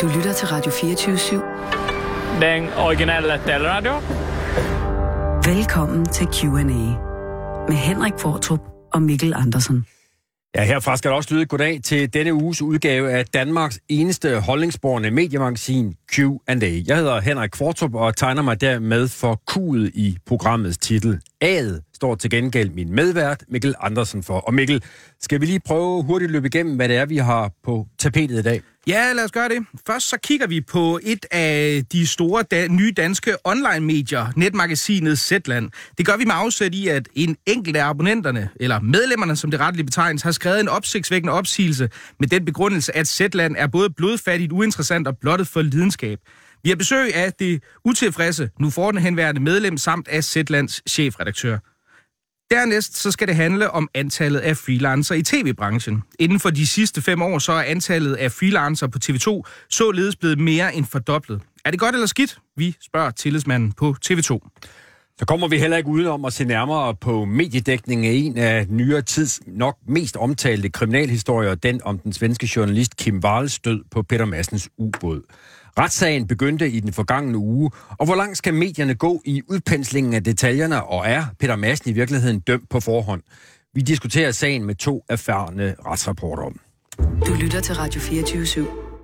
Du lytter til Radio 24-7. Den originale taleradio. Velkommen til Q&A med Henrik Fortrup og Mikkel Andersen. Ja, herfra skal der også lyde goddag til denne uges udgave af Danmarks eneste holdningsborgende mediemagasin Q&A. Jeg hedder Henrik Kvartrup og tegner mig dermed for Q'et i programmets titel. A'et står til gengæld min medvært Mikkel Andersen for. Og Mikkel, skal vi lige prøve hurtigt at løbe igennem, hvad det er, vi har på tapetet i dag? Ja, lad os gøre det. Først så kigger vi på et af de store da- nye danske online-medier, netmagasinet Zetland. Det gør vi med afsæt i, at en enkelt af abonnenterne, eller medlemmerne, som det retteligt betegnes, har skrevet en opsigtsvækkende opsigelse med den begrundelse, at Zetland er både blodfattigt, uinteressant og blottet for lidenskab. Vi har besøg af det utilfredse, nu forhenværende medlem, samt af Zetlands chefredaktør. Dernæst så skal det handle om antallet af freelancer i tv-branchen. Inden for de sidste fem år, så er antallet af freelancer på TV2 således blevet mere end fordoblet. Er det godt eller skidt? Vi spørger tillidsmanden på TV2. Så kommer vi heller ikke udenom at se nærmere på mediedækningen af en af nyere tids nok mest omtalte kriminalhistorier, den om den svenske journalist Kim Wahls død på Peter Massens ubåd. Retssagen begyndte i den forgangne uge, og hvor langt skal medierne gå i udpenslingen af detaljerne, og er Peter Madsen i virkeligheden dømt på forhånd? Vi diskuterer sagen med to erfarne retsrapporter. Du lytter til Radio 24-7.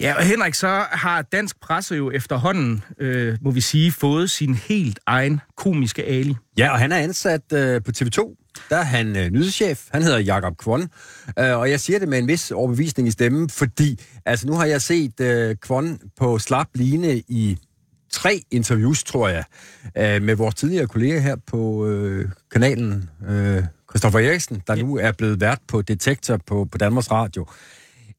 Ja, og Henrik, så har dansk presse jo efterhånden, øh, må vi sige, fået sin helt egen komiske ali. Ja, og han er ansat øh, på TV2. Der er han øh, nyhedschef. Han hedder Jakob Kvon. Øh, og jeg siger det med en vis overbevisning i stemmen, fordi altså, nu har jeg set øh, Kvon på slap line i tre interviews, tror jeg, øh, med vores tidligere kollega her på øh, kanalen, øh, Christoffer Eriksen, der nu er blevet vært på Detektor på, på Danmarks Radio.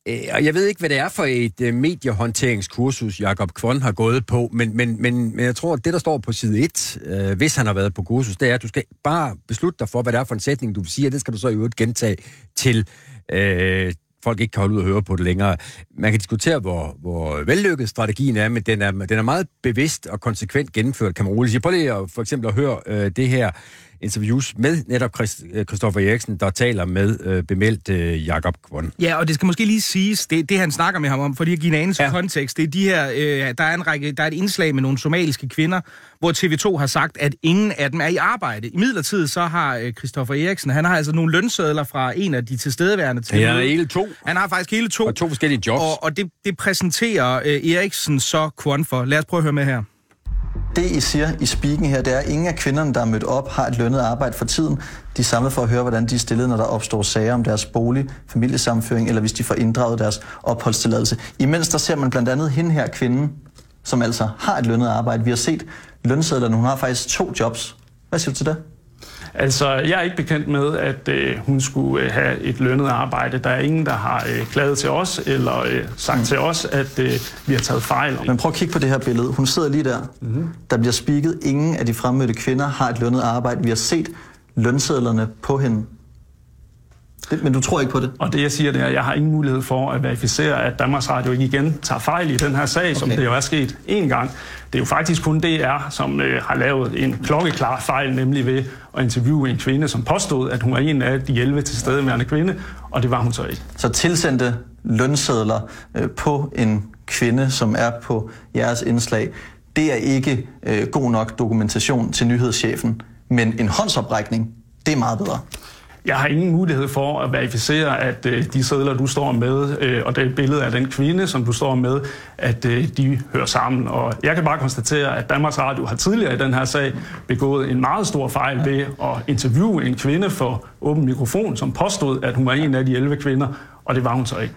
Øh, og jeg ved ikke, hvad det er for et øh, mediehåndteringskursus, Jakob Kvon har gået på, men, men, men, men jeg tror, at det, der står på side 1, øh, hvis han har været på kursus, det er, at du skal bare beslutte dig for, hvad det er for en sætning, du vil sige, og det skal du så i øvrigt gentage til øh, folk ikke kan holde ud og høre på det længere. Man kan diskutere, hvor, hvor vellykket strategien er, men den er, den er meget bevidst og konsekvent gennemført, kan man roligt sige. Prøv lige at, for eksempel at høre øh, det her interviews med netop Christ, øh, Eriksen, der taler med øh, bemeldt øh, Jakob Kvon. Ja, og det skal måske lige siges, det, det han snakker med ham om, for lige at give en Ja. kontekst, det er de her, øh, der er en række, der er et indslag med nogle somaliske kvinder, hvor TV2 har sagt, at ingen af dem er i arbejde. I midlertid så har øh, Christoffer Eriksen, han har altså nogle lønsedler fra en af de tilstedeværende til Ja, mødet. hele to. Han har faktisk hele to. Og to forskellige jobs. Og, og det, det præsenterer øh, Eriksen så Kwon for. Lad os prøve at høre med her. Det, I siger i speaking her, det er, at ingen af kvinderne, der er mødt op, har et lønnet arbejde for tiden. De er samlet for at høre, hvordan de er stillet, når der opstår sager om deres bolig, familiesammenføring, eller hvis de får inddraget deres opholdstilladelse. Imens der ser man blandt andet hende her kvinden, som altså har et lønnet arbejde. Vi har set lønsedlerne, hun har faktisk to jobs. Hvad siger du til det? Altså, jeg er ikke bekendt med, at øh, hun skulle øh, have et lønnet arbejde. Der er ingen, der har øh, klaget til os eller øh, sagt mm. til os, at øh, vi har taget fejl. Men prøv at kigge på det her billede. Hun sidder lige der. Mm-hmm. Der bliver spiket. Ingen af de fremmødte kvinder har et lønnet arbejde. Vi har set lønsedlerne på hende. Men du tror ikke på det? Og det, jeg siger, det er, at jeg har ingen mulighed for at verificere, at Danmarks Radio ikke igen tager fejl i den her sag, okay. som det jo er sket én gang. Det er jo faktisk kun DR, som øh, har lavet en klokkeklar fejl, nemlig ved at interviewe en kvinde, som påstod, at hun var en af de 11 tilstedeværende kvinde, og det var hun så ikke. Så tilsendte lønsedler øh, på en kvinde, som er på jeres indslag, det er ikke øh, god nok dokumentation til nyhedschefen, men en håndsoprækning, det er meget bedre. Jeg har ingen mulighed for at verificere, at øh, de sædler, du står med, øh, og det billede af den kvinde, som du står med, at øh, de hører sammen. Og jeg kan bare konstatere, at Danmarks Radio har tidligere i den her sag begået en meget stor fejl ved at interviewe en kvinde for åben mikrofon, som påstod, at hun var en af de 11 kvinder, og det var hun så ikke.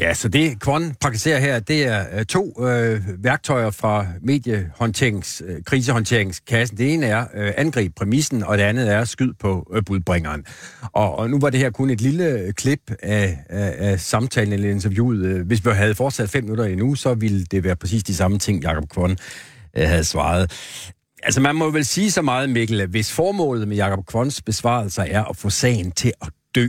Ja, så det Kvon praktiserer her, det er øh, to øh, værktøjer fra mediehåndterings, øh, krisehåndteringskassen. Det ene er øh, angrib præmissen, og det andet er skyd på øh, budbringeren. Og, og nu var det her kun et lille øh, klip af, af, af samtalen eller interviewet. Øh, hvis vi havde fortsat fem minutter endnu, så ville det være præcis de samme ting, Jakob Kvon øh, havde svaret. Altså, man må vel sige så meget, Mikkel, at hvis formålet med Jakob Kvons besvarelser er at få sagen til at dø,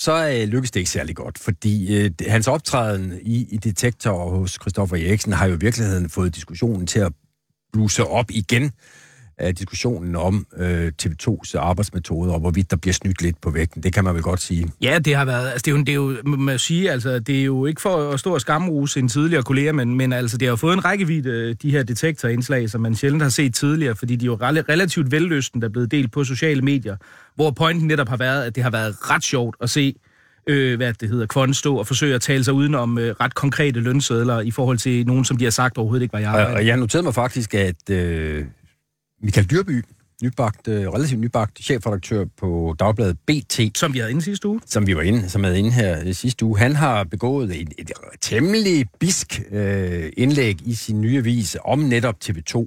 så øh, lykkes det ikke særlig godt, fordi øh, hans optræden i, i Detektor hos Christoffer Eriksen har jo i virkeligheden fået diskussionen til at bluse op igen af diskussionen om øh, TV2's arbejdsmetoder, og hvorvidt der bliver snydt lidt på vægten. Det kan man vel godt sige. Ja, det har været, altså det er jo, det er jo må man sige, altså det er jo ikke for at stå og skamruse en tidligere kollega, men, men altså det har jo fået en rækkevidde, de her detektorindslag, som man sjældent har set tidligere, fordi de er jo relativt velløsten, der er blevet delt på sociale medier, hvor pointen netop har været, at det har været ret sjovt at se, øh, hvad det hedder, Kvon stå og forsøge at tale sig udenom øh, ret konkrete lønsedler i forhold til nogen, som de har sagt overhovedet ikke var jeg. Og, og jeg noterede mig faktisk, at øh, Michael Dyrby, nybagt, øh, relativt nybagt chefredaktør på Dagbladet BT. Som vi havde inde sidste uge. Som vi var inde, som havde inde her sidste uge. Han har begået et, et temmelig bisk øh, indlæg i sin nye avis om netop TV2,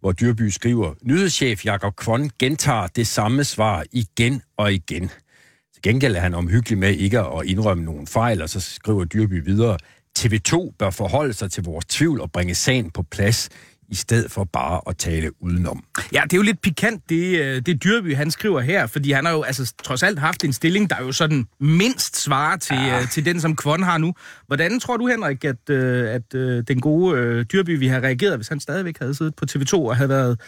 hvor Dyrby skriver, nyhedschef Jakob Kvon gentager det samme svar igen og igen. Til gengæld er han omhyggelig med ikke at indrømme nogen fejl, og så skriver Dyrby videre, TV2 bør forholde sig til vores tvivl og bringe sagen på plads i stedet for bare at tale udenom. Ja, det er jo lidt pikant, det, øh, det Dyrby, han skriver her, fordi han har jo altså trods alt haft en stilling, der jo sådan mindst svarer til, ja. uh, til den, som Kvon har nu. Hvordan tror du, Henrik, at, uh, at den gode Dyrby vi har reageret, hvis han stadigvæk havde siddet på TV2 og havde været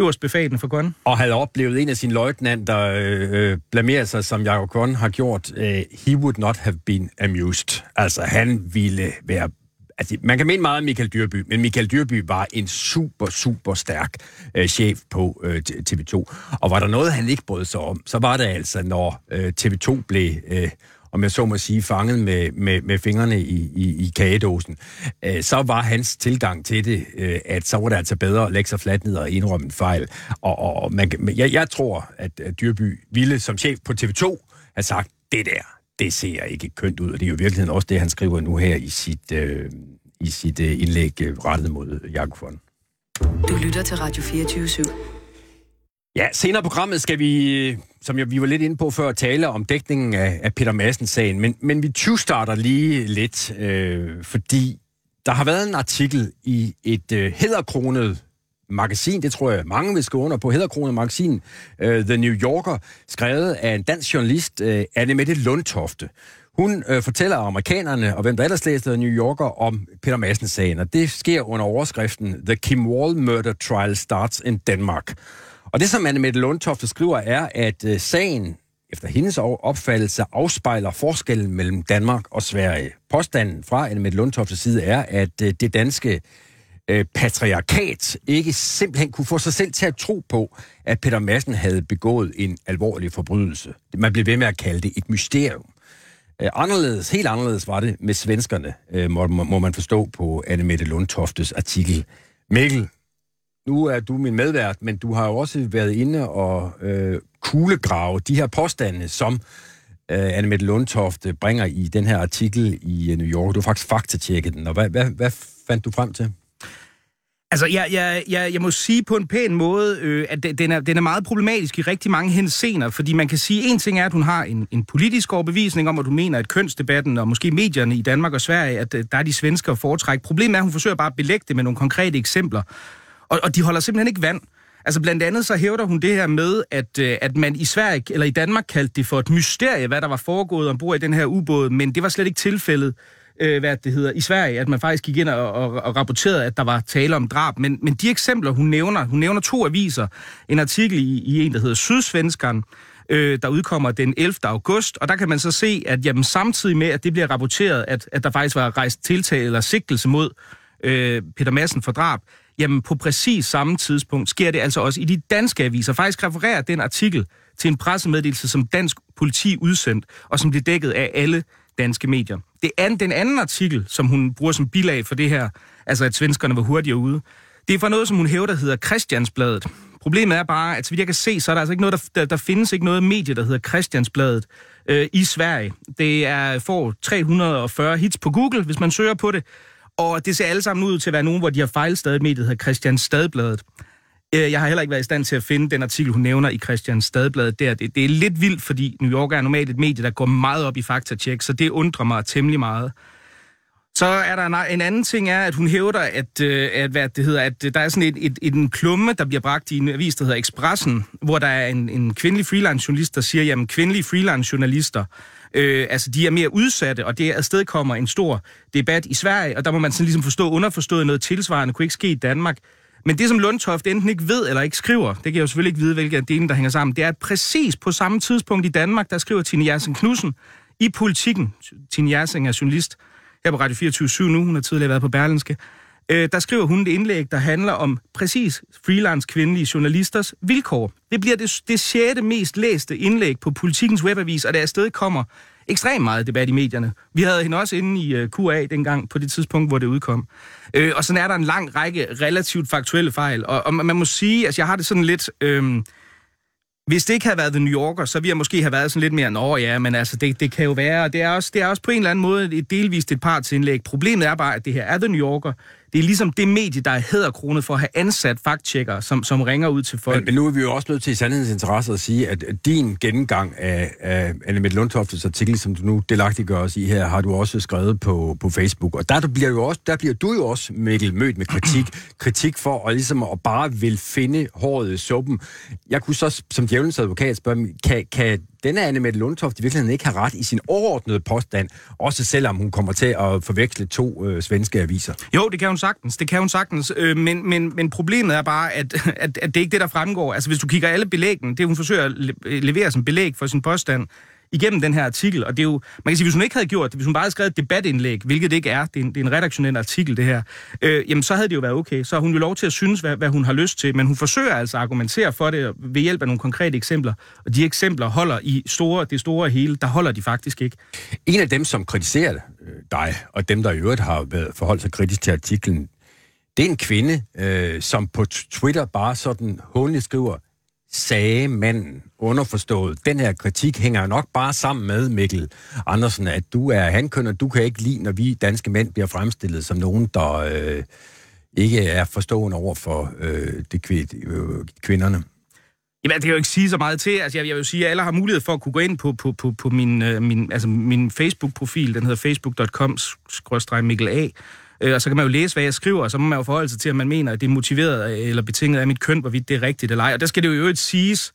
øverst befalende for Kvon? Og havde oplevet en af sine løjtnanter øh, blamere sig, som Jacob Kvon har gjort. Uh, he would not have been amused. Altså, han ville være altså, man kan mene meget om Michael Dyrby, men Michael Dyrby var en super, super stærk øh, chef på øh, TV2. Og var der noget, han ikke brød sig om, så var det altså, når øh, TV2 blev... Øh, om jeg så må sige, fanget med, med, med fingrene i, i, i kagedåsen, øh, så var hans tilgang til det, øh, at så var det altså bedre at lægge sig fladt ned og indrømme en fejl. Og, og man, jeg, jeg tror, at, at Dyrby ville som chef på TV2 have sagt, det der, det ser ikke kønt ud, og det er jo i virkeligheden også det, han skriver nu her i sit, øh, i sit øh, indlæg øh, rettet mod Jakob von. Du lytter til Radio 24 /7. Ja, senere i programmet skal vi, som jeg, vi var lidt inde på før, tale om dækningen af, af Peter Madsen-sagen, men, men vi 20 starter lige lidt, øh, fordi der har været en artikel i et øh, hedderkronet magasin, det tror jeg mange vil skrive under på, hedderkronet magasin, uh, The New Yorker, skrevet af en dansk journalist, uh, Annemette Lundtofte. Hun uh, fortæller amerikanerne, og hvem der ellers læser The New Yorker, om Peter Madsen-sagen, og det sker under overskriften The Kim Wall Murder Trial Starts in Denmark. Og det, som Annemette Lundtofte skriver, er, at uh, sagen efter hendes opfattelse afspejler forskellen mellem Danmark og Sverige. Påstanden fra Annemette Lundtoftes side er, at det danske øh, patriarkat ikke simpelthen kunne få sig selv til at tro på, at Peter Madsen havde begået en alvorlig forbrydelse. Man blev ved med at kalde det et mysterium. Øh, anderledes, helt anderledes var det med svenskerne, øh, må, må man forstå på Annemette Lundtoftes artikel. Mikkel, nu er du min medvært, men du har jo også været inde og øh, kuglegrave de her påstande, som øh, Annemette Lundtofte bringer i den her artikel i øh, New York. Du har faktisk faktatjekket den, og hvad, hvad, hvad fandt du frem til? Altså, jeg, jeg, jeg, jeg må sige på en pæn måde, øh, at den er, den er meget problematisk i rigtig mange hensener, fordi man kan sige, en ting er, at hun har en, en politisk overbevisning om, at hun mener, at kønsdebatten og måske medierne i Danmark og Sverige, at øh, der er de svenskere foretræk. Problemet er, at hun forsøger bare at belægge det med nogle konkrete eksempler, og, og de holder simpelthen ikke vand. Altså blandt andet så hævder hun det her med, at, øh, at man i Sverige eller i Danmark kaldte det for et mysterie, hvad der var foregået ombord i den her ubåd, men det var slet ikke tilfældet øh, hvad det hedder, i Sverige, at man faktisk gik ind og, og, og rapporterede, at der var tale om drab. Men, men de eksempler, hun nævner, hun nævner to aviser, en artikel i, i en, der hedder Sydsvenskeren, øh, der udkommer den 11. august, og der kan man så se, at jamen, samtidig med, at det bliver rapporteret, at, at der faktisk var rejst tiltale eller sigtelse mod øh, Peter Madsen for drab, jamen på præcis samme tidspunkt sker det altså også i de danske aviser. Faktisk refererer den artikel til en pressemeddelelse, som dansk politi udsendt, og som blev dækket af alle danske medier. Det an, den anden artikel, som hun bruger som bilag for det her, altså at svenskerne var hurtigere ude, det er fra noget, som hun hævder, der hedder Christiansbladet. Problemet er bare, at så vidt jeg kan se, så er der altså ikke noget, der, der, der findes ikke noget medie, der hedder Christiansbladet øh, i Sverige. Det er får 340 hits på Google, hvis man søger på det, og det ser alle sammen ud til at være nogen, hvor de har fejlstadet mediet, der hedder Christianstadbladet. Øh, jeg har heller ikke været i stand til at finde den artikel, hun nævner i Christian Stadblad der. Det, det er lidt vildt, fordi New York er normalt et medie, der går meget op i faktatjek, så det undrer mig temmelig meget. Så er der en, en anden ting, er, at hun hævder, at, øh, at, hvad det hedder, at øh, der er sådan et, et, et, en klumme, der bliver bragt i en avis, der hedder Expressen, hvor der er en, en kvindelig freelance-journalist, der siger, jamen kvindelige freelance-journalister, øh, altså de er mere udsatte, og det afstedkommer en stor debat i Sverige, og der må man sådan ligesom forstå underforstået noget tilsvarende, kunne ikke ske i Danmark. Men det, som Lundtoft enten ikke ved eller ikke skriver, det kan jeg jo selvfølgelig ikke vide, hvilke af delene, der hænger sammen, det er at præcis på samme tidspunkt i Danmark, der skriver Tine Jersen Knudsen i Politikken. Tine Jersen er journalist her på Radio 24 nu, hun har tidligere været på Berlinske. Øh, der skriver hun et indlæg, der handler om præcis freelance kvindelige journalisters vilkår. Det bliver det, det sjette mest læste indlæg på Politikens webavis, og der afsted kommer ekstremt meget debat i medierne. Vi havde hende også inde i øh, QA dengang, på det tidspunkt, hvor det udkom. Øh, og sådan er der en lang række relativt faktuelle fejl. Og, og man må sige, at altså, jeg har det sådan lidt... Øh, hvis det ikke havde været The New Yorker, så ville jeg måske have været sådan lidt mere, nå ja, men altså, det, det kan jo være, og det er, også, det er også på en eller anden måde et delvist et partsindlæg. Problemet er bare, at det her er The New Yorker. Det er ligesom det medie, der er hæderkronet for at have ansat fakttjekker, som, som ringer ud til folk. Men, men nu er vi jo også nødt til i sandhedens interesse at sige, at din gennemgang af, af Annemette Lundtoftes artikel, som du nu delagtiggør os i her, har du også skrevet på, på Facebook. Og der, du bliver jo også, der bliver du jo også, Mikkel, mødt med kritik. kritik for at, ligesom at bare vil finde håret i suppen. Jeg kunne så som djævelens advokat spørge, kan, kan denne Annemette Lundtoft i virkeligheden ikke har ret i sin overordnede påstand, også selvom hun kommer til at forveksle to øh, svenske aviser. Jo, det kan hun sagtens. Det kan hun sagtens. Øh, men, men, men problemet er bare, at, at, at det er ikke det, der fremgår. Altså, hvis du kigger alle belæggen, det hun forsøger at levere som belæg for sin påstand, igennem den her artikel, og det er jo, man kan sige, hvis hun ikke havde gjort det, hvis hun bare havde skrevet et debatindlæg, hvilket det ikke er, det er en, det er en redaktionel artikel, det her, øh, jamen så havde det jo været okay. Så har hun jo lov til at synes, hvad, hvad hun har lyst til, men hun forsøger altså at argumentere for det ved hjælp af nogle konkrete eksempler, og de eksempler holder i store, det store hele, der holder de faktisk ikke. En af dem, som kritiserer øh, dig, og dem, der i øvrigt har været forholdt sig kritisk til artiklen, det er en kvinde, øh, som på Twitter bare sådan hånligt skriver, sagde manden underforstået. Den her kritik hænger nok bare sammen med, Mikkel Andersen, at du er hankøn, og du kan ikke lide, når vi danske mænd bliver fremstillet som nogen, der øh, ikke er forstående over for øh, de kvind, øh, kvinderne. Jamen, det kan jo ikke sige så meget til. Altså, jeg, jeg vil sige, at alle har mulighed for at kunne gå ind på, på, på, på min, øh, min, altså, min Facebook-profil. Den hedder facebook.com-mikkel A. Øh, og så kan man jo læse, hvad jeg skriver, og så må man jo forholde sig til, at man mener, at det er motiveret eller betinget af mit køn, hvorvidt det er rigtigt eller ej. Og der skal det jo øvrigt siges,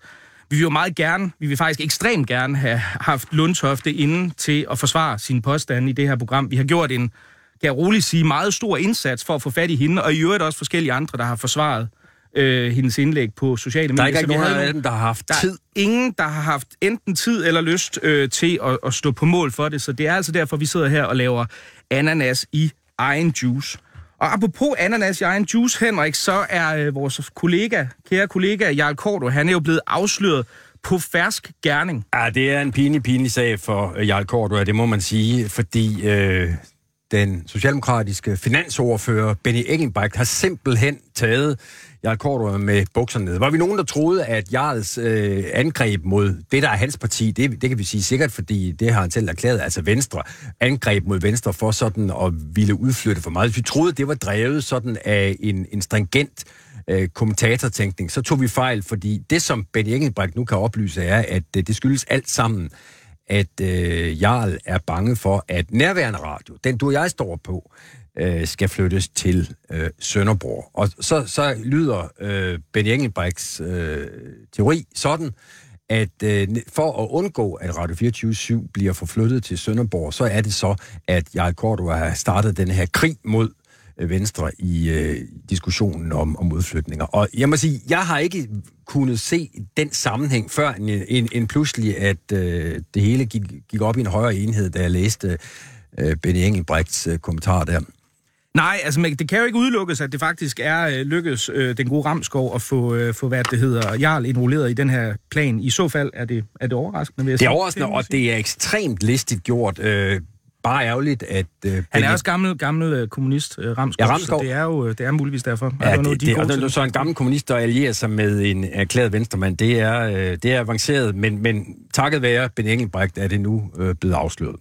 vi vil jo meget gerne, vi vil faktisk ekstremt gerne have haft Lundtofte inde til at forsvare sine påstande i det her program. Vi har gjort en, kan jeg roligt sige, meget stor indsats for at få fat i hende, og i øvrigt også forskellige andre, der har forsvaret øh, hendes indlæg på sociale medier. Der er ikke nogen af dem, der har haft der tid. ingen, der har haft enten tid eller lyst øh, til at, at stå på mål for det, så det er altså derfor, vi sidder her og laver ananas i egen juice. Og apropos ananas i egen juice, Henrik, så er øh, vores kollega, kære kollega Jarl Korto, han er jo blevet afsløret på fersk gerning. Ja, det er en pinlig, pinlig sag for øh, Jarl Korto, det må man sige, fordi øh, den socialdemokratiske finansordfører Benny Engelbrecht har simpelthen taget Jarl Korto med bukserne nede. Var vi nogen, der troede, at Jarls øh, angreb mod det, der er hans parti, det, det kan vi sige sikkert, fordi det har han selv erklæret, altså Venstre, angreb mod Venstre for sådan at ville udflytte for meget. Hvis vi troede, det var drevet sådan af en, en stringent øh, kommentatortænkning, så tog vi fejl, fordi det, som Benny Engelbrecht nu kan oplyse, er, at øh, det skyldes alt sammen, at øh, Jarl er bange for, at nærværende radio, den du og jeg står på, øh, skal flyttes til øh, Sønderborg. Og så, så lyder øh, Benny Engelbrechts øh, teori sådan, at øh, for at undgå, at Radio 24 bliver forflyttet til Sønderborg, så er det så, at Jarl Cordova har startet den her krig mod øh, Venstre i øh, diskussionen om, om udflytninger. Og jeg må sige, jeg har ikke kunnet se den sammenhæng før en, en, en pludselig, at øh, det hele gik, gik op i en højere enhed, da jeg læste øh, Benny Engelbrechts øh, kommentar der. Nej, altså det kan jo ikke udelukkes, at det faktisk er øh, lykkedes øh, den gode Ramskov at få, øh, få, hvad det hedder, Jarl involveret i den her plan. I så fald er det, er det overraskende, vil jeg Det er overraskende, og det er ekstremt listigt gjort. Øh, bare ærgerligt, at... Øh, han er også gammel, gammel øh, kommunist, øh, Ramskov, ja, Ramskov, så det er jo øh, det er muligvis derfor. Ja, det, noget, de det, og det, så en gammel kommunist, der allierer sig med en erklæret venstremand, det er, øh, det er avanceret, men, men takket være Ben Engelbrecht er det nu øh, blevet afsløret.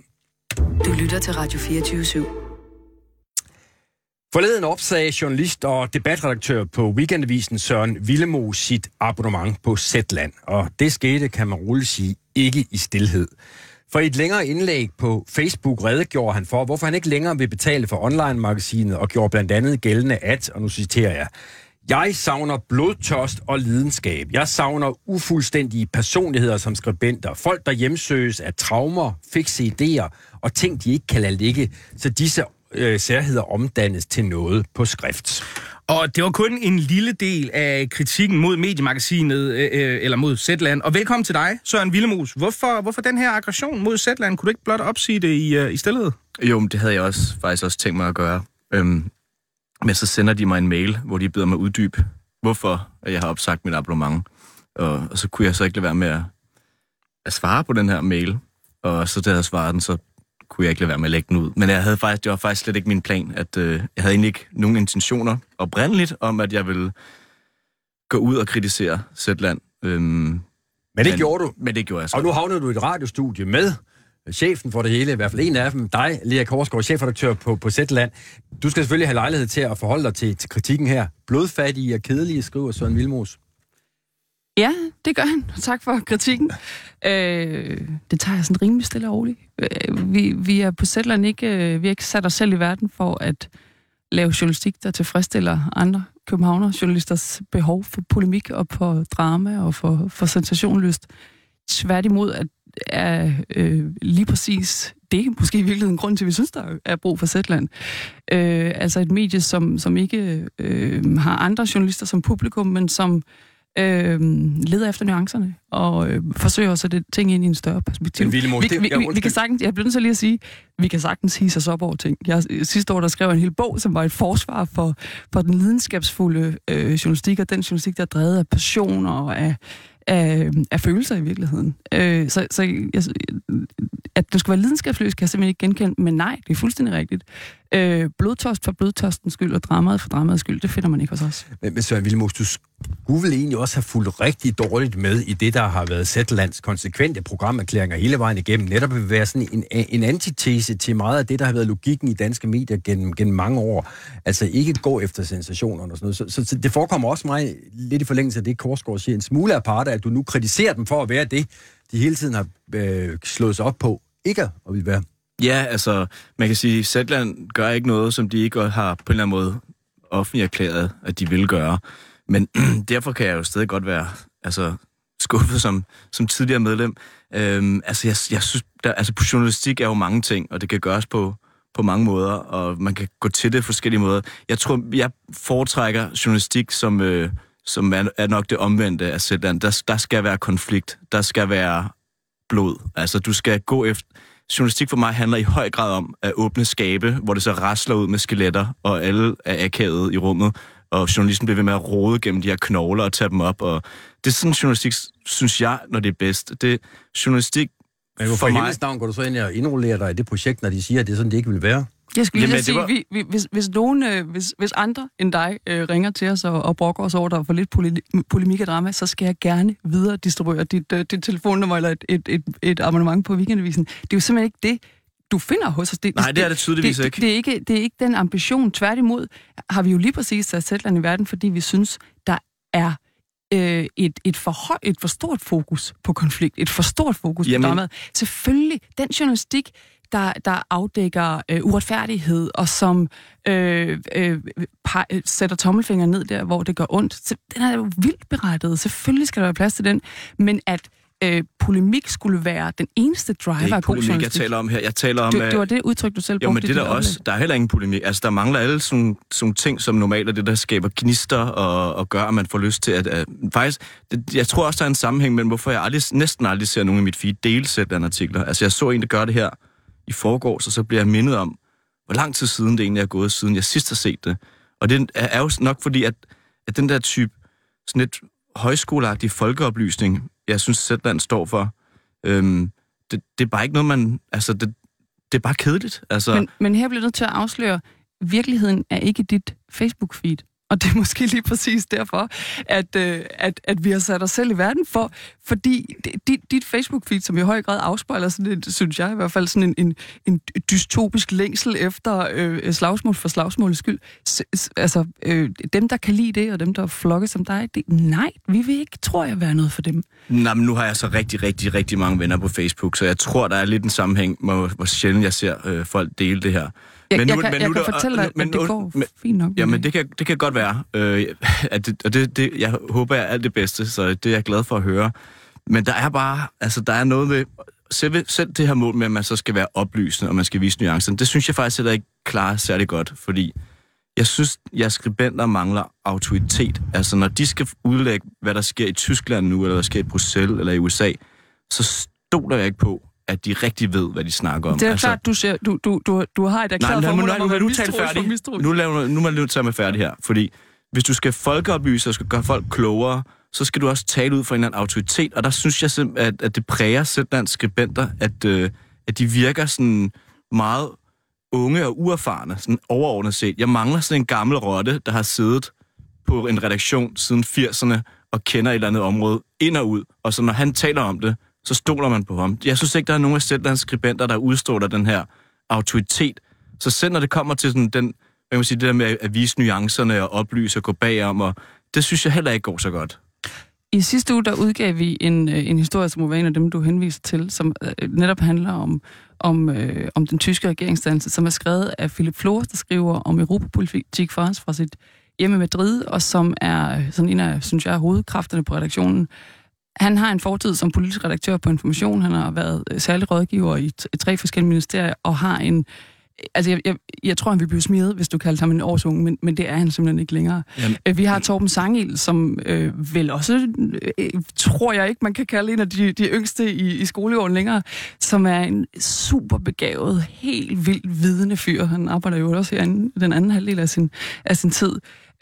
Du lytter til Radio 24 /7. Forleden opsagde journalist og debatredaktør på Weekendavisen Søren Villemo sit abonnement på Zetland, og det skete, kan man roligt sige, ikke i stillhed. For i et længere indlæg på Facebook redegjorde han for, hvorfor han ikke længere vil betale for online-magasinet, og gjorde blandt andet gældende at, og nu citerer jeg, jeg savner blodtørst og lidenskab. Jeg savner ufuldstændige personligheder som skribenter. Folk, der hjemsøges af traumer, fikse idéer og ting, de ikke kan lade ligge. Så disse øh, særheder omdannes til noget på skrift. Og det var kun en lille del af kritikken mod mediemagasinet, øh, øh, eller mod Zetland. Og velkommen til dig, Søren Villemus. Hvorfor, hvorfor den her aggression mod Zetland? Kunne du ikke blot opsige det i, øh, i stedet? Jo, men det havde jeg også faktisk også tænkt mig at gøre. Øhm, men så sender de mig en mail, hvor de beder mig uddybe, hvorfor jeg har opsagt mit abonnement. Og, og så kunne jeg så ikke lade være med at, at svare på den her mail. Og så da jeg svarede den, så kunne jeg ikke lade være med at lægge den ud. Men jeg havde faktisk, det var faktisk slet ikke min plan. At, øh, jeg havde egentlig ikke nogen intentioner oprindeligt om, at jeg ville gå ud og kritisere Zetland. Øhm, Men det men, gjorde du. Men det gjorde jeg så. Og nu havnede du i et radiostudie med chefen for det hele, i hvert fald en af dem, dig, Lea Korsgaard, chefredaktør på, på Zetland. Du skal selvfølgelig have lejlighed til at forholde dig til, til kritikken her. Blodfattige og kedelige, skriver Søren Vilmos. Ja, det gør han. Tak for kritikken. Øh, det tager jeg sådan rimelig stille og roligt. Øh, vi, vi er på Zetland ikke, øh, vi har ikke sat os selv i verden for at lave journalistik, der tilfredsstiller andre københavner journalisters behov for polemik og for drama og for, for sensationlyst. Tværtimod at er øh, lige præcis det er måske i virkeligheden grund til, at vi synes, der er brug for Zetland. Øh, altså et medie, som, som ikke øh, har andre journalister som publikum, men som øh, leder efter nuancerne og øh, forsøger at sætte ting ind i en større perspektiv. Men Vilmos, vi, det- vi, vi, vi kan sagtens, jeg bliver til lige at sige, vi kan sagtens hisse os op over ting. Jeg, sidste år, der skrev en hel bog, som var et forsvar for, for den lidenskabsfulde øh, journalistik, og den journalistik, der er drevet af passion og af, af, af følelser i virkeligheden. Øh, så så jeg, at det skulle være lidenskabsløst, kan jeg simpelthen ikke genkende, men nej, det er fuldstændig rigtigt. Øh, blodtørst for blodtørstens skyld, og dramaet for dramaets skyld, det finder man ikke hos os. Men, men Søren Vilmos, du du vil egentlig også have fulgt rigtig dårligt med i det, der har været Zetlands konsekvente programerklæringer hele vejen igennem. Netop vil være sådan en, en antitese til meget af det, der har været logikken i danske medier gennem, gennem mange år. Altså ikke gå efter sensationerne og sådan noget. Så, så, så det forekommer også mig lidt i forlængelse af det, Korsgaard siger, en smule aparte, at du nu kritiserer dem for at være det, de hele tiden har øh, slået sig op på. Ikke at ville være. Ja, altså, man kan sige, at Zetland gør ikke noget, som de ikke har på en eller anden måde offentligt erklæret, at de vil gøre. Men derfor kan jeg jo stadig godt være altså, skuffet som, som tidligere medlem. Øhm, altså, jeg, jeg synes, der, altså, på journalistik er jo mange ting, og det kan gøres på, på mange måder, og man kan gå til det på forskellige måder. Jeg tror, jeg foretrækker journalistik, som, øh, som er, er nok det omvendte af Zetland. Der, der skal være konflikt, der skal være blod. Altså, du skal gå efter... Journalistik for mig handler i høj grad om at åbne skabe, hvor det så rasler ud med skeletter, og alle er akavet i rummet, og journalisten bliver ved med at rode gennem de her knogler og tage dem op. Og det er sådan journalistik, synes jeg, når det er bedst. Det journalistik Men hvorfor for i mig... navn går du så ind og indrullerer dig i det projekt, når de siger, at det er sådan, det ikke vil være? Jeg skulle lige Jamen, sige, var- vi, vi, hvis, hvis, nogen, øh, hvis, hvis andre end dig øh, ringer til os og, og brokker os over, der er for lidt poli- polemik og drama, så skal jeg gerne videre distribuere dit, øh, dit telefonnummer eller et, et, et, et abonnement på Weekendavisen. Det er jo simpelthen ikke det, du finder hos os. Det, Nej, det er det tydeligvis det, ikke. Det, det, er ikke. det er ikke den ambition. Tværtimod har vi jo lige præcis sat Zetland i verden, fordi vi synes, der er øh, et, et, for høj, et for stort fokus på konflikt, et for stort fokus Jamen- på dramaet. Selvfølgelig, den journalistik, der, der afdækker øh, uretfærdighed, og som øh, øh, par, øh, sætter tommelfingeren ned der, hvor det gør ondt, den er jo vildt berettet. Selvfølgelig skal der være plads til den, men at øh, polemik skulle være den eneste driver Det er ikke polemik, jeg taler om her. Jeg taler om... Øh, det var det udtryk, du selv Jo, men brugte det er der også. oplæg. Der er heller ingen polemik. Altså, der mangler alle sådan, sådan ting, som normalt er det, der skaber gnister og, og gør, at man får lyst til at... at faktisk, det, jeg tror også, der er en sammenhæng mellem, hvorfor jeg aldrig, næsten aldrig ser nogen i mit feed dele Zetland artikler. Altså, jeg så en, der gør det her i forgårs, og så bliver jeg mindet om, hvor lang tid siden det egentlig er gået, siden jeg sidst har set det. Og det er er jo nok fordi, at, at den der type sådan lidt højskoleagtig folkeoplysning, jeg synes, Zetland står for, øhm, det, det er bare ikke noget, man... Altså, det, det er bare kedeligt. Altså, Men, men her bliver du nødt til at afsløre, virkeligheden er ikke dit Facebook-feed. Og det er måske lige præcis derfor, at, øh, at, at vi har sat os selv i verden for, fordi dit, dit Facebook-feed, som i høj grad afspejler sådan et, synes jeg i hvert fald, sådan en, en, en dystopisk længsel efter øh, slagsmål for slagsmålets skyld. S, s, altså, øh, dem, der kan lide det, og dem, der flokker som dig, det, nej, vi vil ikke, tror jeg, være noget for dem. Nej, men nu har jeg så rigtig, rigtig, rigtig mange venner på Facebook, så jeg tror, der er lidt en sammenhæng med, hvor sjældent jeg ser øh, folk dele det her. Jeg, Men jeg nu- kan, men jeg nu kan der- fortælle dig, men- at det går men- fint nok. Jamen, det. det kan, det kan godt være. Øh, at det, og det, det, jeg håber, jeg er alt det bedste, så det er jeg glad for at høre. Men der er bare, altså der er noget med, selv, selv det her mål med, at man så skal være oplysende, og man skal vise nuancerne, det synes jeg faktisk heller ikke klarer særlig godt, fordi Jeg synes, jeg skribenter mangler autoritet. Altså, når de skal udlægge, hvad der sker i Tyskland nu, eller hvad der sker i Bruxelles eller i USA, så stoler jeg ikke på, at de rigtig ved, hvad de snakker om. Det er altså, klart, du, ser, du, du, du, du har et erklæret formål nu, om at være færdig. Nu, laver, nu må jeg nødt til at være færdig her, fordi hvis du skal folkeoplyse og skal gøre folk klogere, så skal du også tale ud fra en eller anden autoritet, og der synes jeg simpelthen, at, at det præger Sætlands skribenter, at, øh, at de virker sådan meget unge og uerfarne, sådan overordnet set. Jeg mangler sådan en gammel rotte, der har siddet på en redaktion siden 80'erne og kender et eller andet område ind og ud, og så når han taler om det, så stoler man på ham. Jeg synes ikke, der er nogen af Sætlands skribenter, der udstråler den her autoritet. Så selv når det kommer til sådan den, hvad kan man sige, det der med at vise nuancerne og oplyse og gå bagom, og det synes jeg heller ikke går så godt. I sidste uge, der udgav vi en, øh, en historie, som var en af dem, du henviser til, som øh, netop handler om, om, øh, om den tyske regeringsdannelse, som er skrevet af Philip Flores, der skriver om europapolitik for os fra sit hjemme i Madrid, og som er øh, sådan en af, synes jeg, hovedkræfterne på redaktionen. Han har en fortid som politisk redaktør på Information. Han har været øh, særlig rådgiver i tre forskellige ministerier, og har en... Altså, jeg, jeg, jeg tror, han ville blive smidt, hvis du kaldte ham en årsunge, men, men det er han simpelthen ikke længere. Jamen. Øh, Vi har Torben Sangel, som øh, vel også, øh, tror jeg ikke, man kan kalde en af de, de yngste i, i skoleåren længere, som er en super begavet, helt vildt vidende fyr. Han arbejder jo også herinde den anden halvdel af sin, af sin tid.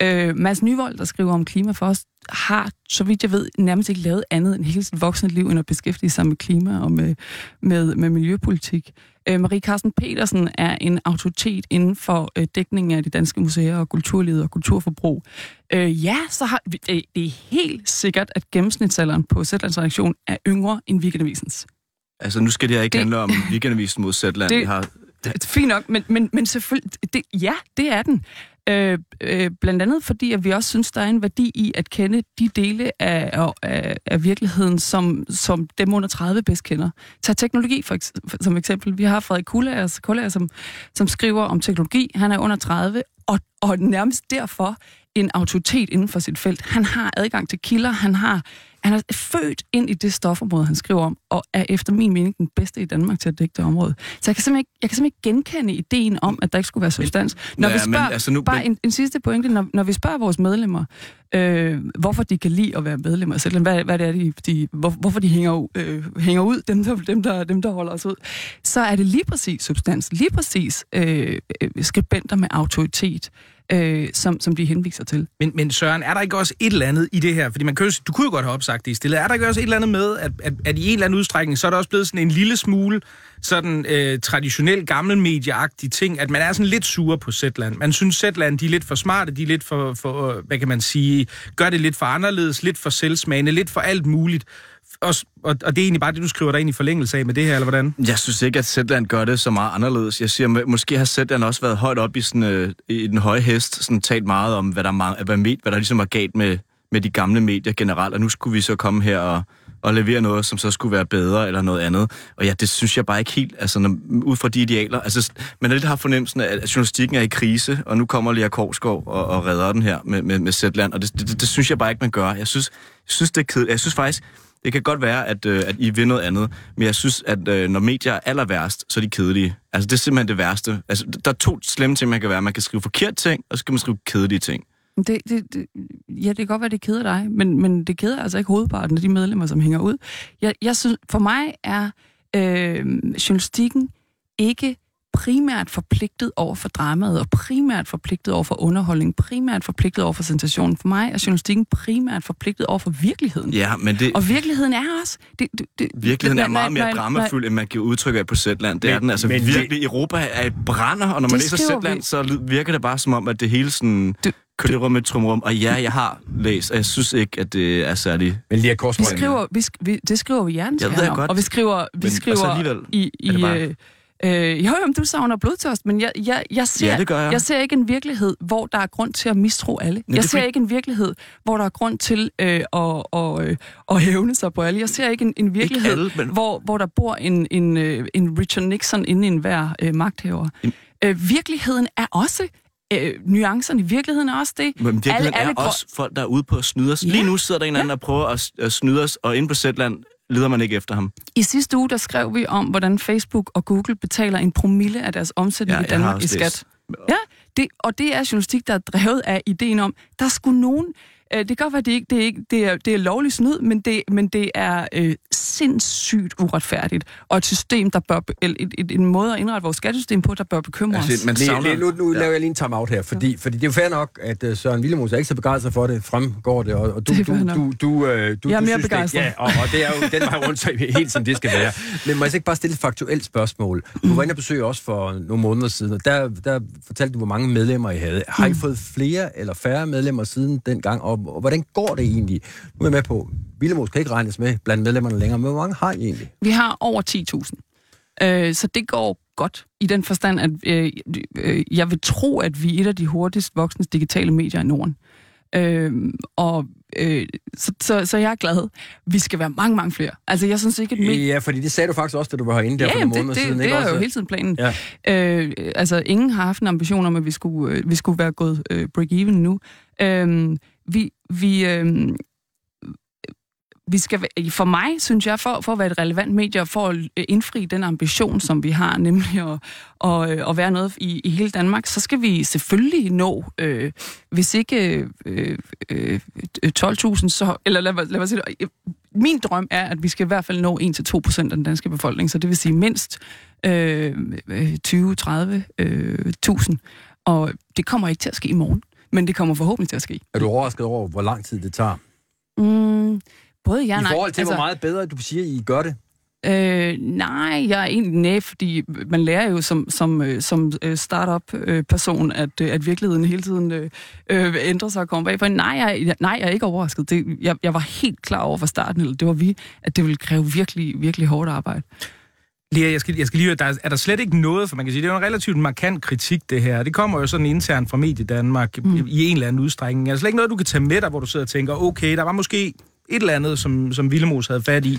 Øh, Mads Nyvold, der skriver om klima for os, har, så vidt jeg ved, nærmest ikke lavet andet end hele sit voksne liv, end at beskæftige sig med klima og med, med, med miljøpolitik. Øh, Marie Carsten Petersen er en autoritet inden for øh, dækningen af de danske museer og kulturlivet og kulturforbrug. Øh, ja, så har vi, øh, det er helt sikkert, at gennemsnitsalderen på Sætlands redaktion er yngre end Weekendavisens. Altså, nu skal det her ikke Det- det... handle om weekendavisen mod Sætland. Det- Vi har Det er fint nok, men, men, men selvfølgelig, det, ja, det er den. Øh, øh, blandt andet fordi, at vi også synes, der er en værdi i at kende de dele af, af, af virkeligheden, som, som dem under 30 bedst kender. Tag teknologi for, for, som eksempel. Vi har Frederik Kullager, Kullager som, som skriver om teknologi. Han er under 30, og, og nærmest derfor en autoritet inden for sit felt. Han har adgang til kilder, han har han er født ind i det stofområde, han skriver om, og er efter min mening den bedste i Danmark til at dække det område. Så jeg kan simpelthen ikke, jeg kan simpelthen ikke genkende ideen om, at der ikke skulle være substans. Når Ja, vi men spørger, altså nu- bare men- en, en sidste pointe, når, når vi spørger vores medlemmer, øh, hvorfor de kan lide at være medlemmer af Zetland, hvad, hvad det er, de, de, hvor, hvorfor de hænger, øh, hænger ud, dem der, dem, der, dem der holder os ud, så er det lige præcis substans, lige præcis øh, øh, skribenter med autoritet, øh, som, som de henviser til. Men, men Søren, er der ikke også et eller andet i det her? Fordi man kan jo, du kunne jo godt have opsagt det i stillet. Er der ikke også et eller andet med, at, at, at i en eller anden udstrækning, så er der også blevet sådan en lille smule sådan øh, traditionel gammelmedieagtig ting, at man er sådan lidt sur på Zetland. Man synes, Zetland, de er lidt for smarte, de er lidt for, for, øh, hvad kan man sige, gør det lidt for anderledes, lidt for selvsmagende, lidt for alt muligt. Og, og, og det er egentlig bare det, du skriver dig ind i forlængelse af med det her, eller hvordan? Jeg synes ikke, at Zetland gør det så meget anderledes. Jeg siger, måske har Zetland også været højt op i, sådan, øh, i den høje hest, sådan talt meget om, hvad der, hvad, med, hvad der ligesom var galt med, med de gamle medier generelt, og nu skulle vi så komme her og, og levere noget, som så skulle være bedre eller noget andet. Og ja, det synes jeg bare ikke helt, altså når, ud fra de idealer. Altså, man lidt har fornemmelsen af, at journalistikken er i krise, og nu kommer Lea Korsgaard og, og redder den her med, med, med Zetland, og det, det, det, det, synes jeg bare ikke, man gør. Jeg synes, jeg synes det er kedeligt. Jeg synes faktisk, det kan godt være, at, øh, at I vil noget andet, men jeg synes, at øh, når medier er aller værst, så er de kedelige. Altså, det er simpelthen det værste. Altså, der er to slemme ting, man kan være. Man kan skrive forkert ting, og så kan man skrive kedelige ting. Det, det, det, ja, det kan godt være, det keder dig, men, men det keder altså ikke hovedparten af de medlemmer, som hænger ud. Jeg, jeg synes, for mig er øh, journalistikken ikke primært forpligtet over for dramaet, og primært forpligtet over for underholdning, primært forpligtet over for sensationen. For mig er journalistikken primært forpligtet over for virkeligheden. Ja, men det, Og virkeligheden er også... Det, det, det, virkeligheden er når- meget mere dramafuld, end man giver udtryk af på Zetland. Det er Men- den altså men- virkelig. Europa er et brænder, og når man Det læser Zetland, vi. så virker det bare som om, at det hele sådan Du- kører med trumrum. Og ja, jeg har læst, og jeg synes ikke, at det er særlig... Men Lea Vi skriver, vi, sk- vi, det skriver vi hjernen Jeg ved jeg godt. og vi skriver, vi Men- skriver i, er det i bare- øh, øh, jo, jo, du savner blodtørst, men jeg, jeg, jeg, ser, Ja, det gør jeg. jeg ser ikke en virkelighed, hvor der er grund til at mistro alle. Men jeg er ser fordi- ikke en virkelighed, hvor der er grund til øh, at, og, øh, at hævne sig på alle. Jeg ser ikke en, en virkelighed, alle, men- hvor, hvor der bor en, en, øh, en Richard Nixon inde i enhver øh, magthaver. En- Øh, virkeligheden er også øh, nuancerne. Virkeligheden er også det. Men virkeligheden Alle- alle er grå- også folk, der er ude på at snyde os. Ja. Lige nu sidder der en eller anden, der prøver at, at snyde os, og inde på Zetland leder man ikke efter ham. I sidste uge, der skrev vi om, hvordan Facebook og Google betaler en promille af deres omsætning Ja, i Danmark i skat. læst. Ja, det, og det er journalistik, der er drevet af ideen om, der skulle nogen... Øh, det kan godt være, det, ikke, det, er ikke, det, er, det er lovlig snyd, men det, men det er øh, sindssygt uretfærdigt. Og et system, der bør... Et, et, et, en måde at indrette vores skattesystem på, der bør bekymre os. Altså, man Lige, savner... lige, nu nu ja. laver jeg lige en time-out her, fordi, fordi det er jo fair nok, at uh, Søren Willemus er ikke så begejstret for det, fremgår det, og, og du, Det er du, du, du, du, øh, du, Jeg er du mere synes det- begejstret. Ja, og, og det er jo den vej rundt, så helt som det skal være. Men må jeg så ikke bare stille et faktuelt spørgsmål? Du var inde og besøge os for nogle måneder siden, og der, der fortalte du, hvor mange medlemmer I havde. Har I Mm. fået flere eller færre medlemmer siden dengang, og, og hvordan går det egentlig? Nu er jeg med på, Willemus kan ikke regnes med blandt medlemmerne længere, men hvor mange har I egentlig? Vi har over 10.000. Øh, så det går godt i den forstand, at øh, øh, jeg vil tro, at vi er et af de hurtigst voksne digitale medier i Norden. Øh, og øh, så, så, så jeg er glad. Vi skal være mange, mange flere. Altså, jeg synes ikke, at medie... Ja, fordi det sagde du faktisk også, da du var herinde der Ja, for jamen, nogle det, det, siden. det ikke er også? jo hele tiden planen. Ja. Øh, altså, ingen har haft en ambition om, at vi skulle, øh, vi skulle være gået øh, break-even nu. Øh, vi, vi, øh, vi skal, for mig, synes jeg, for, for at være et relevant medie, og for at øh, indfri den ambition, som vi har, nemlig at, at, øh, at være noget i, i hele Danmark, så skal vi selvfølgelig nå, øh, hvis ikke øh, øh, 12.000, så, eller lad, lad mig sige det, øh, min drøm er, at vi skal i hvert fald nå 1-2 procent af den danske befolkning, så det vil sige mindst øh, 20-30.000. øh, 1000. Og det kommer ikke til at ske i morgen, men det kommer forhåbentlig til at ske. Er du overrasket over, hvor lang tid det tager? Mm, både ja I og nej. forhold til, altså, hvor meget bedre du siger, I gør det? Øh, nej, jeg er egentlig nej, fordi man lærer jo som, som, øh, som øh, startup-person, at, øh, at virkeligheden hele tiden øh, øh, ændrer sig og kommer bagfra. Nej, jeg, nej, jeg er ikke overrasket. Det, jeg, jeg var helt klar over fra starten, eller det var vi, at det ville kræve virkelig, virkelig hårdt arbejde. Lea, jeg skal, jeg skal lige høre, der er, er der slet ikke noget, for man kan sige, det er jo en relativt markant kritik, det her. Det kommer jo sådan internt fra Medie Danmark mm. i en eller anden udstrækning. Er der slet ikke noget, du kan tage med dig, hvor du sidder og tænker, okay, der var måske et eller andet, som, som Villemos havde fat i,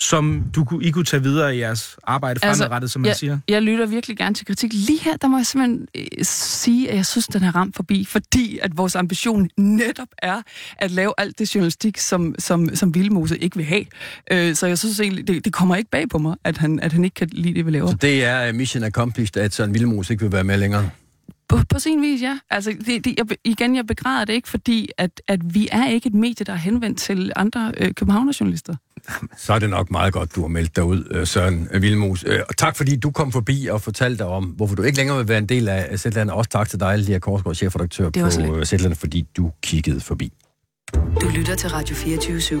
som du, kunne- I kunne tage videre i jeres arbejde fremadrettet, som man jeg, siger? Jeg lytter virkelig gerne til kritik. Lige her, der må jeg simpelthen øh, sige, at jeg synes, den er ramt forbi, fordi at vores ambition netop er at lave alt det journalistik, som, som, som Vildmose ikke vil have. Øh, så jeg synes egentlig, det, det kommer ikke bag på mig, at han, at han ikke kan lide det, vi laver. Så det er uh, mission accomplished, at Søren Willemus ikke vil være med længere? På, på sin vis, ja. Altså, det, det, jeg, igen, jeg begræder det ikke, fordi at, at vi er ikke et medie, der er henvendt til andre øh, københavnerjournalister. Så er det nok meget godt, du har meldt dig ud, øh, Søren Willemus. Øh, Og tak fordi du kom forbi og fortalte om, hvorfor du ikke længere vil være en del af Zetland. Også tak til dig, Lea Korsgaard, chefredaktør på øh, Zetland, fordi du kiggede forbi. Du lytter til Radio 24 /7.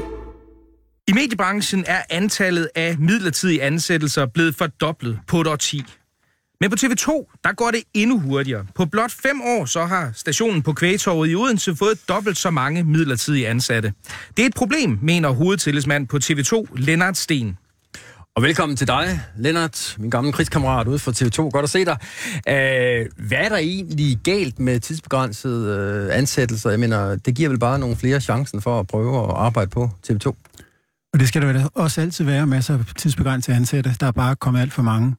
I mediebranchen er antallet af midlertidige ansættelser blevet fordoblet på et årti. Men på TV2, der går det endnu hurtigere. På blot fem år, så har stationen på Kvægtorvet i Odense fået dobbelt så mange midlertidige ansatte. Det er et problem, mener hovedtillidsmand på TV2, Lennart Sten. Og velkommen til dig, Lennart, min gamle krigskammerat ude fra TV2. Godt at se dig. Øh, hvad er der egentlig galt med tidsbegrænsede øh, ansættelser? Jeg mener, det giver vel bare nogle flere chancen for at prøve at arbejde på TV2? Og det skal der vel også altid være masser af tidsbegrænsede ansatte. Der er bare kommet alt for mange.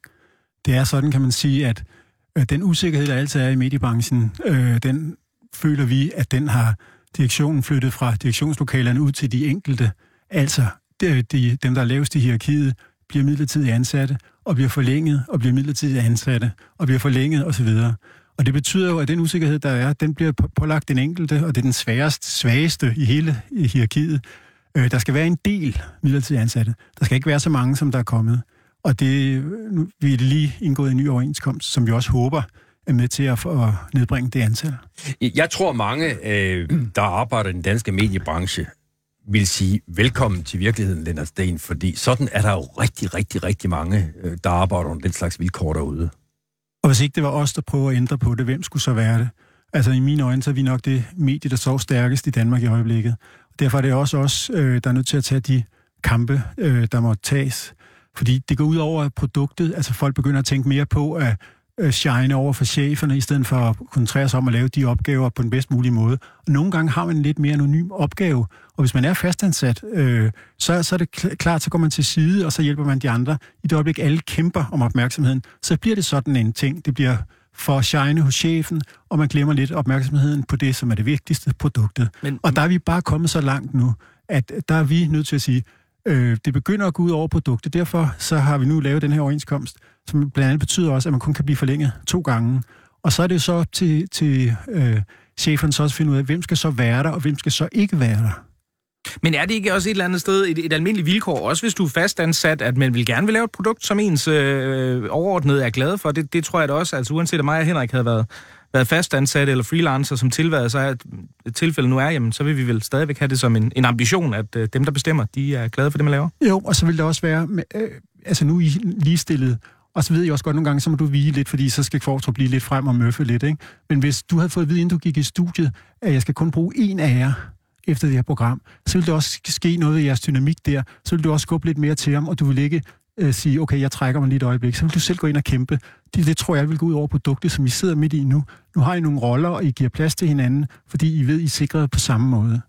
Det er sådan, kan man sige, at øh, den usikkerhed, der altid er i mediebranchen, øh, den føler vi, at den har direktionen flyttet fra direktionslokalerne ud til de enkelte. Altså, det, de, dem, der er lavest i hierarkiet, bliver midlertidigt ansatte, og bliver forlænget, og bliver midlertidigt ansatte, og bliver forlænget osv. Og det betyder jo, at den usikkerhed, der er, den bliver pålagt den enkelte, og det er den sværest, svageste i hele hierarkiet. Øh, der skal være en del midlertidigt ansatte. Der skal ikke være så mange, som der er kommet. Og det, vi er lige indgået en ny overenskomst, som vi også håber er med til at, at nedbringe det antal. Jeg tror, mange, øh, der arbejder i den danske mediebranche, vil sige velkommen til virkeligheden, Lennart Sten, fordi sådan er der jo rigtig, rigtig, rigtig mange, øh, der arbejder under den slags vilkår derude. Og hvis ikke det var os, der prøver at ændre på det, hvem skulle så være det? Altså i mine øjne, så er vi nok det medie, der står stærkest i Danmark i øjeblikket. Derfor er det også os, øh, der er nødt til at tage de kampe, der må tages. Fordi det går ud over produktet. Altså folk begynder at tænke mere på at shine over for cheferne, i stedet for at koncentrere sig om at lave de opgaver på den bedst mulige måde. Og nogle gange har man en lidt mere anonym opgave, og hvis man er fastansat, øh, så, så er det kl- klart, så går man til side, og så hjælper man de andre. I det øjeblik, alle kæmper om opmærksomheden, så bliver det sådan en ting. Det bliver for at shine hos chefen, og man glemmer lidt opmærksomheden på det, som er det vigtigste, produktet. Men- og der er vi bare kommet så langt nu, at der er vi nødt til at sige, øh, det begynder at gå ud over produktet. Derfor så har vi nu lavet den her overenskomst, som blandt andet betyder også, at man kun kan blive forlænget to gange. Og så er det jo så op til, til øh, cheferne så også at finde ud af, hvem skal så være der, og hvem skal så ikke være der. Men er det ikke også et eller andet sted et, et almindeligt vilkår, også hvis du er fastansat, at man vil gerne vil lave et produkt, som ens øh, overordnede er glad for? Det, det tror jeg da også, altså uanset om mig og Henrik havde været, været fastansat eller freelancer som tilværet, så et tilfælde nu er, jamen, så vil vi vel stadigvæk have det som en, en ambition, at øh, dem, der bestemmer, de er glade for det, man laver. Jo, og så vil det også være, med, øh, altså nu er I ligestillet, og så ved jeg også godt nogle gange, så må du vige lidt, fordi så skal Kvartrup blive lidt frem og møffe lidt, ikke? Men hvis du havde fået at vide, inden du gik i studiet, at jeg skal kun bruge en af jer, efter det her program, så vil der også ske noget i jeres dynamik der. Så vil du også skubbe lidt mere til ham, og du vil ikke øh, sige, okay, jeg trækker mig lige et øjeblik. Så vil du selv gå ind og kæmpe. Det, det tror jeg vil gå ud over produktet, som I sidder midt i nu. Nu har I nogle roller, og I giver plads til hinanden, fordi I ved, I er sikret på samme måde.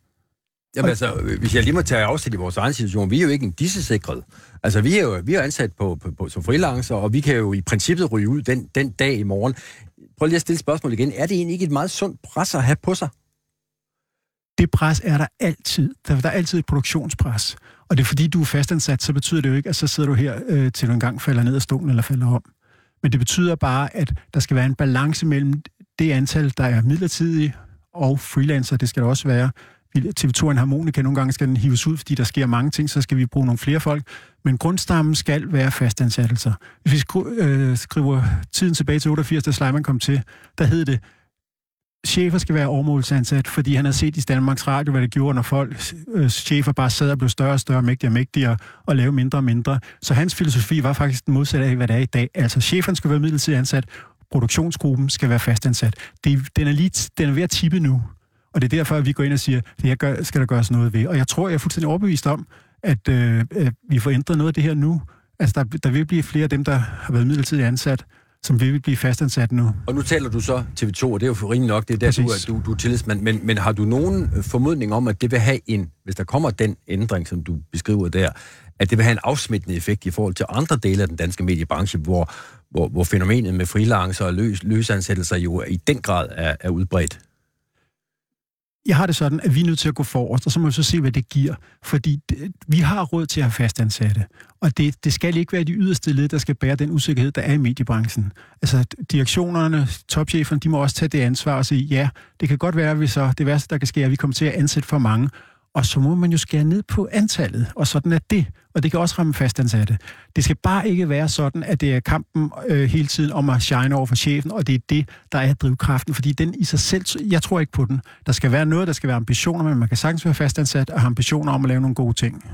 Jamen altså, hvis jeg lige må tage afsæt i vores egen situation, vi er jo ikke en disse-sikret. Altså, vi er jo vi er ansat på, på, på, som freelancer, og vi kan jo i princippet ryge ud den, den dag i morgen. Prøv lige at stille spørgsmål igen. Er det egentlig ikke et meget sundt pres at have på sig? det pres er der altid. Der, der er altid et produktionspres. Og det er fordi, du er fastansat, så betyder det jo ikke, at så sidder du her, øh, til du engang falder ned af stolen eller falder om. Men det betyder bare, at der skal være en balance mellem det antal, der er midlertidige og freelancer. Det skal der også være. TV2 er en harmonika, nogle gange skal den hives ud, fordi der sker mange ting, så skal vi bruge nogle flere folk. Men grundstammen skal være fastansættelser. Hvis vi skru, øh, skriver tiden tilbage til 88, da Sleiman kom til, der hed det, chefer skal være overmålsansat, fordi han har set i Danmarks Radio, hvad det gjorde, når folk, øh, chefer bare sad og blev større og større, mægtigere og mægtigere, og lave mindre og mindre. Så hans filosofi var faktisk den modsatte af, hvad det er i dag. Altså, cheferne skal være midlertidigt ansat, produktionsgruppen skal være fastansat. Det, den, er lige, den er ved at tippe nu, og det er derfor, at vi går ind og siger, det her gør, skal der gøres noget ved. Og jeg tror, jeg er fuldstændig overbevist om, at, øh, at vi får ændret noget af det her nu. Altså, der, der vil blive flere af dem, der har været midlertidigt ansat, som vil blive fastansat nu. Og nu taler du så TV2, og det er jo for rimelig nok, det er der, du, du, du er tillidsmand. Men, men har du nogen øh, formodning om, at det vil have en, hvis der kommer den ændring, som du beskriver der, at det vil have en afsmittende effekt i forhold til andre dele af den danske mediebranche, hvor, hvor, hvor fænomenet med freelancer og løs, løsansættelser jo i den grad er, er udbredt? Jeg har det sådan, at vi er nødt til at gå forrest, og så må vi så se, hvad det giver. Fordi det, vi har råd til at have fastansatte, og det, det skal ikke være de yderste led, der skal bære den usikkerhed, der er i mediebranchen. Altså direktionerne, topcheferne, de må også tage det ansvar og sige, ja, det kan godt være, at vi så, det værste, der kan ske, er, at vi kommer til at ansætte for mange, og så må man jo skære ned på antallet, og sådan er det. Og det kan også ramme fastansatte. Det skal bare ikke være sådan, at det er kampen øh, hele tiden om at shine over for chefen, og det er det, der er drivkraften, fordi den i sig selv, jeg tror ikke på den. Der skal være noget, der skal være ambitioner, men man kan sagtens være fastansat og have ambitioner om at lave nogle gode ting.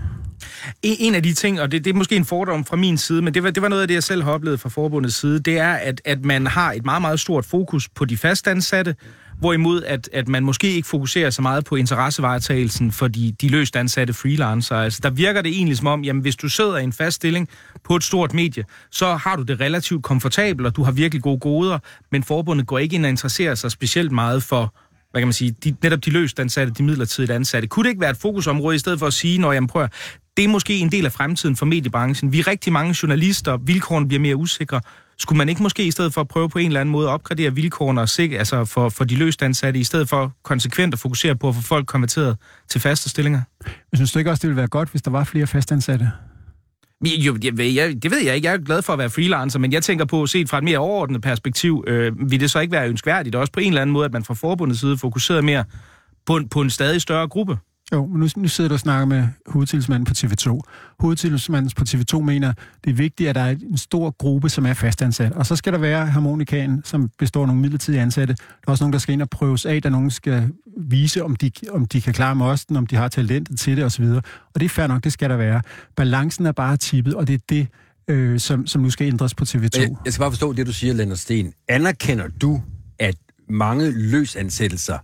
E-, en af de ting, og det, det er måske en fordom fra min side, men det var, det var noget af det, jeg selv har oplevet fra forbundets side, det er, at, at man har et meget, meget stort fokus på de fastansatte, Hvorimod, at, at man måske ikke fokuserer så meget på interessevaretagelsen for de, de løst ansatte freelancere. Altså, der virker det egentlig som om, jamen, hvis du sidder i en fast stilling på et stort medie, så har du det relativt komfortabelt, og du har virkelig gode goder, men forbundet går ikke ind og interesserer sig specielt meget for, hvad kan man sige, de, netop de løst ansatte, de midlertidigt ansatte. Kunne det ikke være et fokusområde, i stedet for at sige, når jeg prøver, det er måske en del af fremtiden for mediebranchen. Vi er rigtig mange journalister, vilkårene bliver mere usikre. Skulle man ikke måske i stedet for at prøve på en eller anden måde at opgradere vilkårene og sig, altså for, for de løst ansatte, i stedet for konsekvent at fokusere på at få folk konverteret til faste stillinger? Jeg synes du ikke også, det ville være godt, hvis der var flere fastansatte? Jo, jeg, jeg, det ved jeg ikke. Jeg er glad for at være freelancer, men jeg tænker på, set fra et mere overordnet perspektiv, øh, vil det så ikke være ønskværdigt også på en eller anden måde, at man fra forbundets side fokuserer mere på en, på en stadig større gruppe? Jo, men nu, nu sidder du og snakker med hovedtilsmanden på TV2. Hovedtilsmanden på TV2 mener, det er vigtigt, at der er en stor gruppe, som er fastansat. Og så skal der være harmonikaen, som består af nogle midlertidige ansatte. Der er også nogen, der skal ind og prøves af, der nogen skal vise, om de, om de kan klare mosten, om de har talentet til det osv. Og det er fair nok, det skal der være. Balancen er bare tippet, og det er det, øh, som, som nu skal ændres på TV2. Jeg, jeg skal bare forstå det, du siger, Lennart Sten. Anerkender du, at mange løsansættelser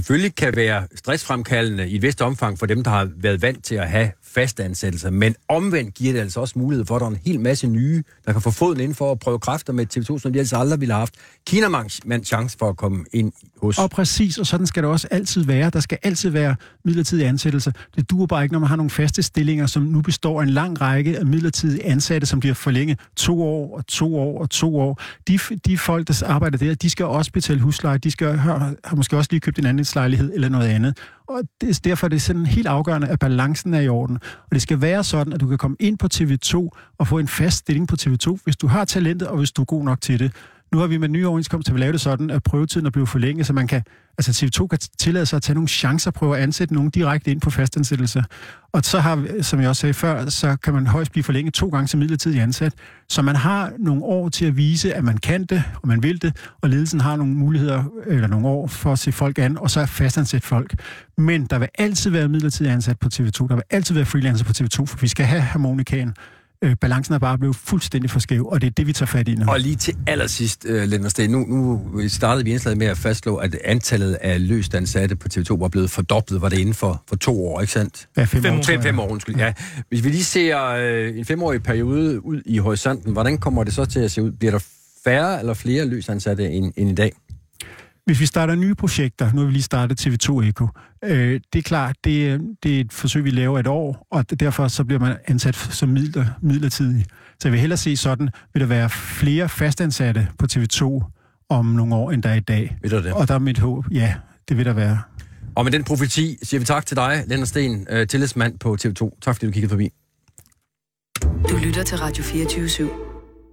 selvfølgelig kan være stressfremkaldende i et vist omfang for dem, der har været vant til at have faste ansættelser, men omvendt giver det altså også mulighed for, at der er en hel masse nye, der kan få foden ind for at prøve kræfter med TV2, som de altså aldrig ville have haft. Kina mand chance for at komme ind hos. Og præcis, og sådan skal det også altid være. Der skal altid være midlertidige ansættelser. Det duer bare ikke, når man har nogle faste stillinger, som nu består af en lang række af midlertidige ansatte, som bliver forlænget to år og to år og to år. De, de folk, der arbejder der, de skal også betale husleje. De skal have, har måske også lige købt en andelslejlighed eller noget andet. Og det, derfor er det sådan helt afgørende, at balancen er i orden. Og det skal være sådan, at du kan komme ind på TV2 og få en fast stilling på TV2, hvis du har talentet, og hvis du er god nok til det. Nu har vi med nye overenskomster, vi lavet det sådan, at prøvetiden er blevet forlænget, så man kan, altså TV2 kan tillade sig at tage nogle chancer, prøve at ansætte nogen direkte ind på fastansættelse. Og så har, vi, som jeg også sagde før, så kan man højst blive forlænget to gange som midlertidig ansat. Så man har nogle år til at vise, at man kan det, og man vil det, og ledelsen har nogle muligheder, eller nogle år for at se folk an, og så er fastansæt folk. Men der vil altid være midlertidig ansat på TV2, der vil altid være freelancer på TV2, for vi skal have harmonikaen. Øh, balancen er bare blevet fuldstændig for skæv, og det er det, vi tager fat i nu. Og lige til allersidst, uh, Lennart Steen, nu, nu startede vi indslaget med at fastslå, at antallet af løst ansatte på TV2 var blevet fordoblet, var det inden for, for to år, ikke sandt? Ja, fem, Fem år. Fem, fem år, undskyld. Ja. Hvis vi lige ser uh, en femårig periode ud i horisonten, hvordan kommer det så til at se ud? Bliver der færre eller flere løst ansatte end, end i dag? Hvis vi starter nye projekter, nu har vi lige startet TV2 Eco, øh, det er klart, det, er- det er et forsøg, vi laver et år, og derfor så bliver man ansat som midler, midlertidig. Så jeg vil hellere se sådan, vil der være flere fastansatte på TV2 om nogle år, end der er i dag. Ved du det? Og der er mit håb, ja, det vil der være. Og med den profeti siger vi tak til dig, Lennart Sten, uh, tillidsmand på TV2. Tak fordi du kiggede forbi. Du lytter til Radio 24 /7.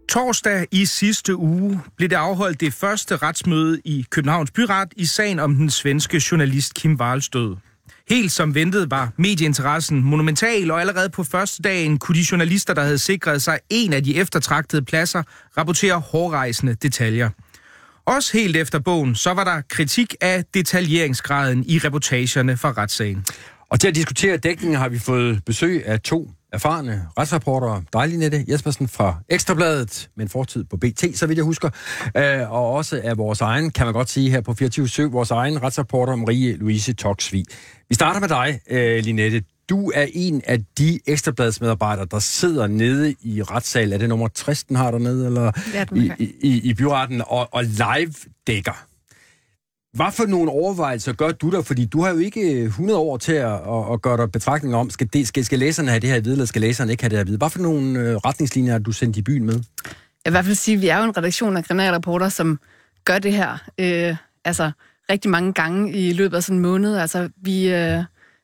Torsdag i sidste uge blev det afholdt det første retsmøde i Københavns Byret i sagen om den svenske journalist Kim Wahls død. Helt som ventet var medieinteressen monumental, og allerede på første dagen kunne de journalister, der havde sikret sig en af de eftertragtede pladser, rapportere hårrejsende detaljer. Også helt efter bogen, så var der kritik af detaljeringsgraden i reportagerne fra retssagen. Og til at diskutere dækningen har vi fået besøg af to erfarne retsreportere. Dejlig Nette Jespersen fra Ekstrabladet, med en fortid på BT, så vidt jeg husker. Øh, og også af vores egen, kan man godt sige her på 24 vores egen retsreporter Marie Louise Toksvig. Vi starter med dig, øh, Linette. Du er en af de ekstrabladsmedarbejdere, der sidder nede i retssal. Er det nummer 60, den har dernede? Eller Ja, i, i, i byretten og, og live dækker. Hvad for nogle overvejelser gør du der? Fordi du har jo ikke 100 år til at, at, at gøre dig betragtning om, skal, det, skal, skal læserne have det her at vide, eller skal læserne ikke have det her at vide? Hvad for nogle øh, retningslinjer er du sendt i byen med? Jeg vil i hvert fald sige, at vi er jo en redaktion af kriminalrapporter, som gør det her øh, altså rigtig mange gange i løbet af sådan en måned. Altså, vi, øh,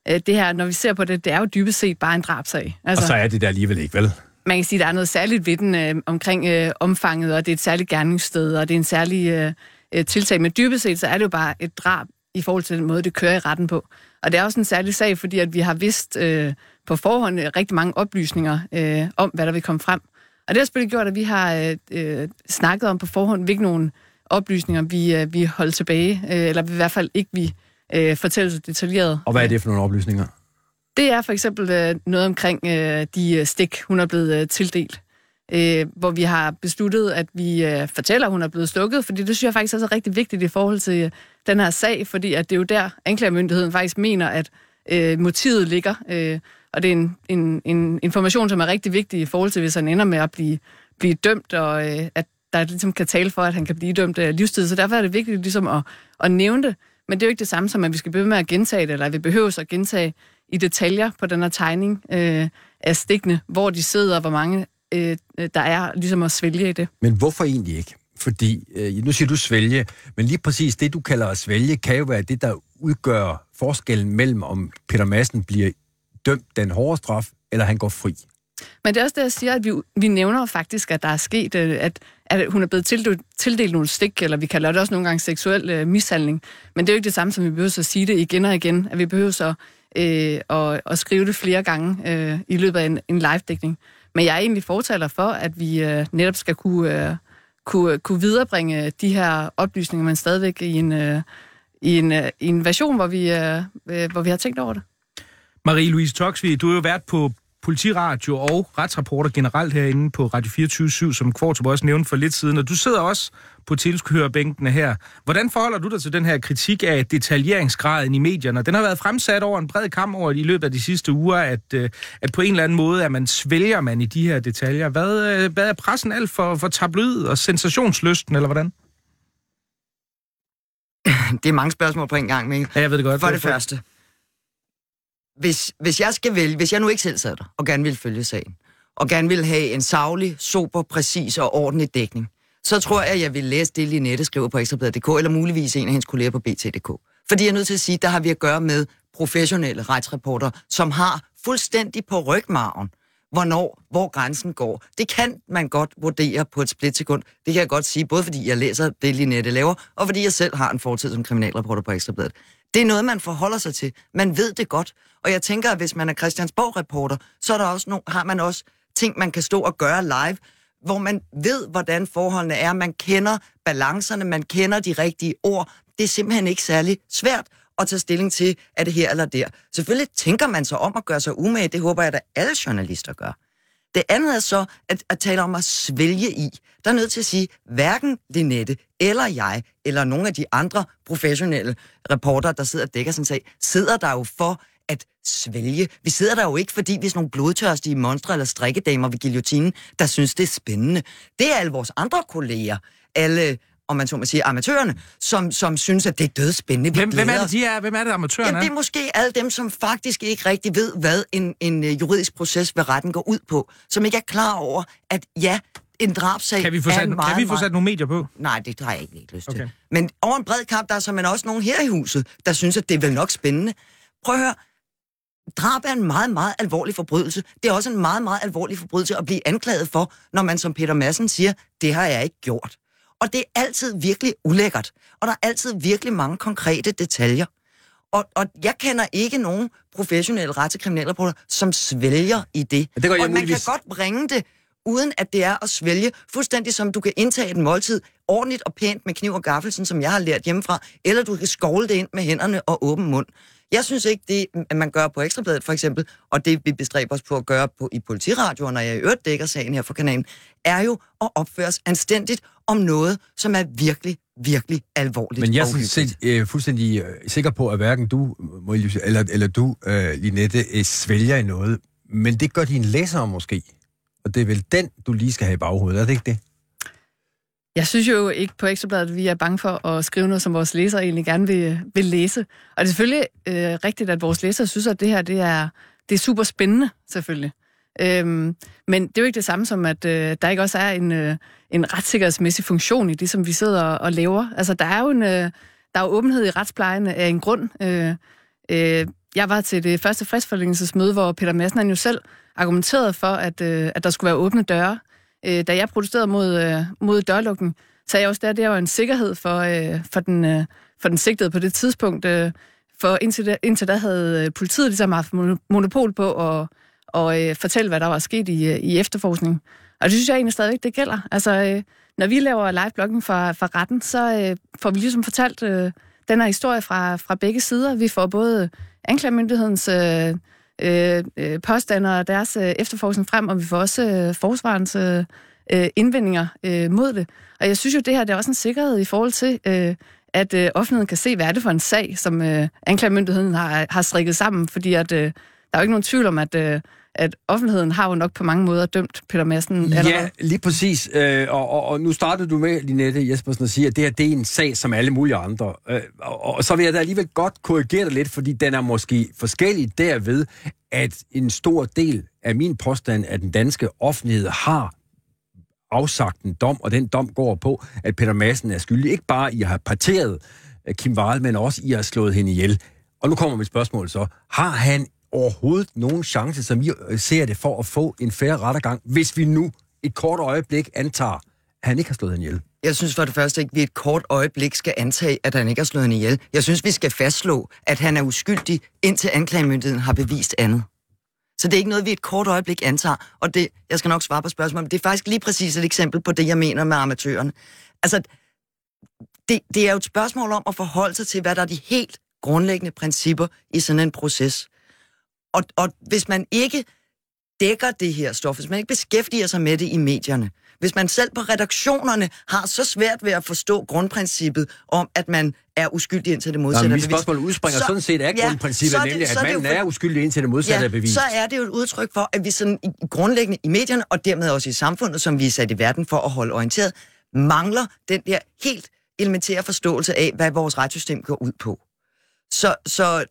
øh, det her, når vi ser på det, det er jo dybest set bare en drabsag. Altså, Og så er det der alligevel ikke, vel? man kan sige, at der er noget særligt ved den øh, omkring øh, omfanget, og det er et særligt gerningssted, og det er en særlig øh, øh, tiltag. Men dybest set, så er det jo bare et drab i forhold til den måde, det kører i retten på. Og det er også en særlig sag, fordi at vi har vidst øh, på forhånd øh, rigtig mange oplysninger øh, om, hvad der vil komme frem. Og det har selvfølgelig gjort, at vi har øh, øh, snakket om på forhånd, hvilke nogle oplysninger vi, øh, vi holder tilbage, øh, eller i hvert fald ikke vi øh, fortæller så detaljeret. Og hvad er det for nogle oplysninger? Det er for eksempel øh, noget omkring øh, de øh, stik, hun er blevet øh, tildelt. Øh, hvor vi har besluttet, at vi øh, fortæller, at hun er blevet stukket, fordi det synes jeg faktisk også er rigtig vigtigt i forhold til øh, den her sag, fordi at det er jo der, anklagemyndigheden faktisk mener, at øh, motivet ligger. Øh, og det er en, en, en information, som er rigtig vigtig i forhold til, hvis han ender med at blive, blive dømt, og øh, at der ligesom kan tale for, at han kan blive dømt øh, af livstid. Så derfor er det vigtigt ligesom at, at nævne det. Men det er jo ikke det samme som, at vi skal blive med at gentage det, eller at vi behøver at gentage i detaljer på den her tegning øh, af stikkene, hvor de sidder, og hvor mange øh, der er ligesom at svælge i det. Men hvorfor egentlig ikke? Fordi, øh, nu siger du svælge, men lige præcis det, du kalder at svælge, kan jo være det, der udgør forskellen mellem, om Peter Madsen bliver dømt den hårde straf, eller han går fri. Men det er også det, jeg siger, at vi, vi nævner faktisk, at der er sket, øh, at, at hun er blevet tildelt, tildelt nogle stik, eller vi kalder det også nogle gange seksuel øh, mishandling. Men det er jo ikke det samme, som vi behøver at sige det igen og igen, at vi behøver så øh, at, at skrive det flere gange øh, i løbet af en, en live-dækning. Men jeg er egentlig fortaler for, at vi øh, netop skal kunne, øh, kunne, kunne viderebringe de her oplysninger, men stadigvæk i en, øh, i en, øh, i en version, hvor vi, øh, øh hvor vi har tænkt over det. Marie-Louise Toksvig, du har jo været på politiradio og retsrapporter generelt herinde på Radio 24 som Kvartrup også nævnte for lidt siden, og du sidder også på tilskuerbænkene her. Hvordan forholder du dig til den her kritik af detaljeringsgraden i medierne? Den har været fremsat over en bred kamp over i løbet af de sidste uger, at, øh, at på en eller anden måde, at man svælger man i de her detaljer. Hvad, øh, hvad er pressen alt for, for tabloid og sensationslysten, eller hvordan? Det er mange spørgsmål på en gang, Mikkel. Ja, jeg ved det godt. For det første. Hvis, hvis jeg skal vælge, hvis jeg nu ikke selv sad der, og gerne vil følge sagen, og gerne vil have en savlig, super, præcis og ordentlig dækning, så tror jeg, at jeg vil læse det, Linette skriver på Ekstrabladet.dk, eller muligvis en af hendes kolleger på BT.dk. Fordi jeg er nødt til at sige, der har vi at gøre med professionelle retsreporter, som har fuldstændig på rygmarven hvornår, hvor grænsen går. Det kan man godt vurdere på et splitsekund. Det kan jeg godt sige, både fordi jeg læser det, Linette laver, og fordi jeg selv har en fortid som kriminalreporter på Ekstrabladet. Det er noget, man forholder sig til. Man ved det godt. Og jeg tænker, at hvis man er Christiansborg-reporter, så er der også no, har man også ting, man kan stå og gøre live, hvor man ved, hvordan forholdene er. Man kender balancerne, man kender de rigtige ord. Det er simpelthen ikke særlig svært at tage stilling til, er det her eller der. Selvfølgelig tænker man sig om at gøre sig umage. Det håber jeg, at alle journalister gør. Det andet er så at, at tale om at svælge i. Der er nødt til at sige, hverken Linette eller jeg, eller nogle af de andre professionelle reporter, der sidder og dækker sådan sag, sidder der jo for at svælge. Vi sidder der jo ikke, fordi vi er sådan nogle blodtørstige monstre eller strikkedamer ved guillotinen, der synes, det er spændende. Det er alle vores andre kolleger, alle om man så må sige, amatørerne, som, som synes, at det er dødspændende. Vi Hvem, hvem er glæder det, de er? Hvem er det, amatørerne Jamen, det er måske alle dem, som faktisk ikke rigtig ved, hvad en, en øh, juridisk proces ved retten går ud på. Som ikke er klar over, at ja, en drabsag Kan vi få sat, meget, kan vi få sat nogle medier på? Nej, det har jeg ikke ikke lyst til. Okay. Men over en bred kamp, der er så man også nogen her i huset, der synes, at det er vel nok spændende. Prøv at høre. Drab er en meget, meget alvorlig forbrydelse. Det er også en meget, meget alvorlig forbrydelse at blive anklaget for, når man som Peter Madsen siger, det har jeg ikke gjort. Og det er altid virkelig ulækkert. Og der er altid virkelig mange konkrete detaljer. Og, og jeg kender ikke nogen professionelle rets- og kriminalreporter, som svælger i det. Det og man muligvis. kan godt bringe det, uden at det er at svælge, fuldstændig som du kan indtage et måltid ordentligt og pænt med kniv og gaffel, sådan som jeg har lært hjemmefra, eller du kan skovle det ind med hænderne og åben mund. Jeg synes ikke, det at man gør på Ekstrabladet for eksempel, og det vi bestræber os på at gøre på, i politiradioen, når jeg i øvrigt dækker sagen her for kanalen, er jo at opføre os anstændigt om noget, som er virkelig, virkelig alvorligt. Men jeg er sådan set øh, fuldstændig øh, sikker på, at hverken du, Marie-Louise, eller, eller du, øh, Linette, øh, svælger i noget. Men det gør dine læsere måske. Og det er vel den, du lige skal have i baghovedet, er det ikke det? Jeg synes jo ikke på Ekstrabladet, at vi er bange for at skrive noget, som vores læsere egentlig gerne vil, vil læse. Og det er selvfølgelig øh, rigtigt, at vores læsere synes, at det her det er, det er super spændende, selvfølgelig. Øhm, men det er jo ikke det samme som, at øh, der ikke også er en, øh, en retssikkerhedsmæssig funktion i det, som vi sidder og, og laver. Altså, der er jo en, øh, der er jo åbenhed i retsplejen af en grund. Øh, øh, jeg var til det første fristforlængelsesmøde, hvor Peter Madsen han jo selv argumenterede for, at, øh, at der skulle være åbne døre. Øh, da jeg protesterede mod, øh, mod dørlukken, sagde jeg også, at det var en sikkerhed for, øh, for, den, øh, for den sigtede på det tidspunkt. Øh, for indtil, da, indtil da havde øh, politiet ligesom haft monopol på at og, øh, fortælle, hvad der var sket i, øh, i efterforskningen. Og det synes jeg egentlig stadigvæk, det gælder. Altså, øh, når vi laver live-blogging fra, fra retten, så øh, får vi ligesom fortalt øh, den her historie fra, fra begge sider. Vi får både anklagemyndighedens øh, øh, øh, påstande og deres øh, efterforskning frem, og vi får også øh, forsvarens øh, øh, indvendinger øh, mod det. Og jeg synes jo, det her det er også en sikkerhed i forhold til, øh, at øh, offentligheden kan se, hvad er det for en sag, som øh, anklagemyndigheden har, har strikket sammen, fordi at, øh, der er jo ikke nogen tvivl om, at, øh, at offentligheden har jo nok på mange måder dømt Peter Madsen. Ja, lige præcis. Øh, og, og, og nu startede du med, Linette Jespersen, at sige, at det her det er en sag som alle mulige andre. Øh, og, og så vil jeg da alligevel godt korrigere dig lidt, fordi den er måske forskellig derved, at en stor del af min påstand, at den danske offentlighed har afsagt en dom, og den dom går på, at Peter Madsen er skyldig. Ikke bare i at have parteret øh, Kim Wahl, men også i at have slået hende ihjel. Og nu kommer mit spørgsmål så. Har han overhovedet nogen chance, som I øh, ser det, for at få en færre rettergang, hvis vi nu et kort øjeblik antager, at han ikke har slået hende ihjel? Jeg synes for det første ikke, at vi et kort øjeblik skal antage, at han ikke har slået hende ihjel. Jeg synes, vi skal fastslå, at han er uskyldig, indtil anklagemyndigheden har bevist andet. Så det er ikke noget, vi et kort øjeblik antager. Og det, jeg skal nok svare på spørgsmålet, men det er faktisk lige præcis et eksempel på det, jeg mener med amatørerne. Altså, det, det er jo et spørgsmål om at forholde sig til, hvad der er de helt grundlæggende principper i sådan en proces. Og, og hvis man ikke dækker det her stof, hvis man ikke beskæftiger sig med det i medierne, hvis man selv på redaktionerne har så svært ved at forstå grundprincippet om, at man er uskyldig indtil det modsatte Nå, er bevist, spørgsmål udspringer så, sådan set af ja, grundprincippet, det- nemlig at er jo manden er uskyldig indtil det modsatte ja, er bevist. så er det jo et udtryk for, at vi sådan i, grundlæggende i medierne, og dermed også i samfundet, som vi er sat i verden for at holde orienteret, mangler den der helt elementære forståelse af, hvad vores retssystem går ud på. Så, så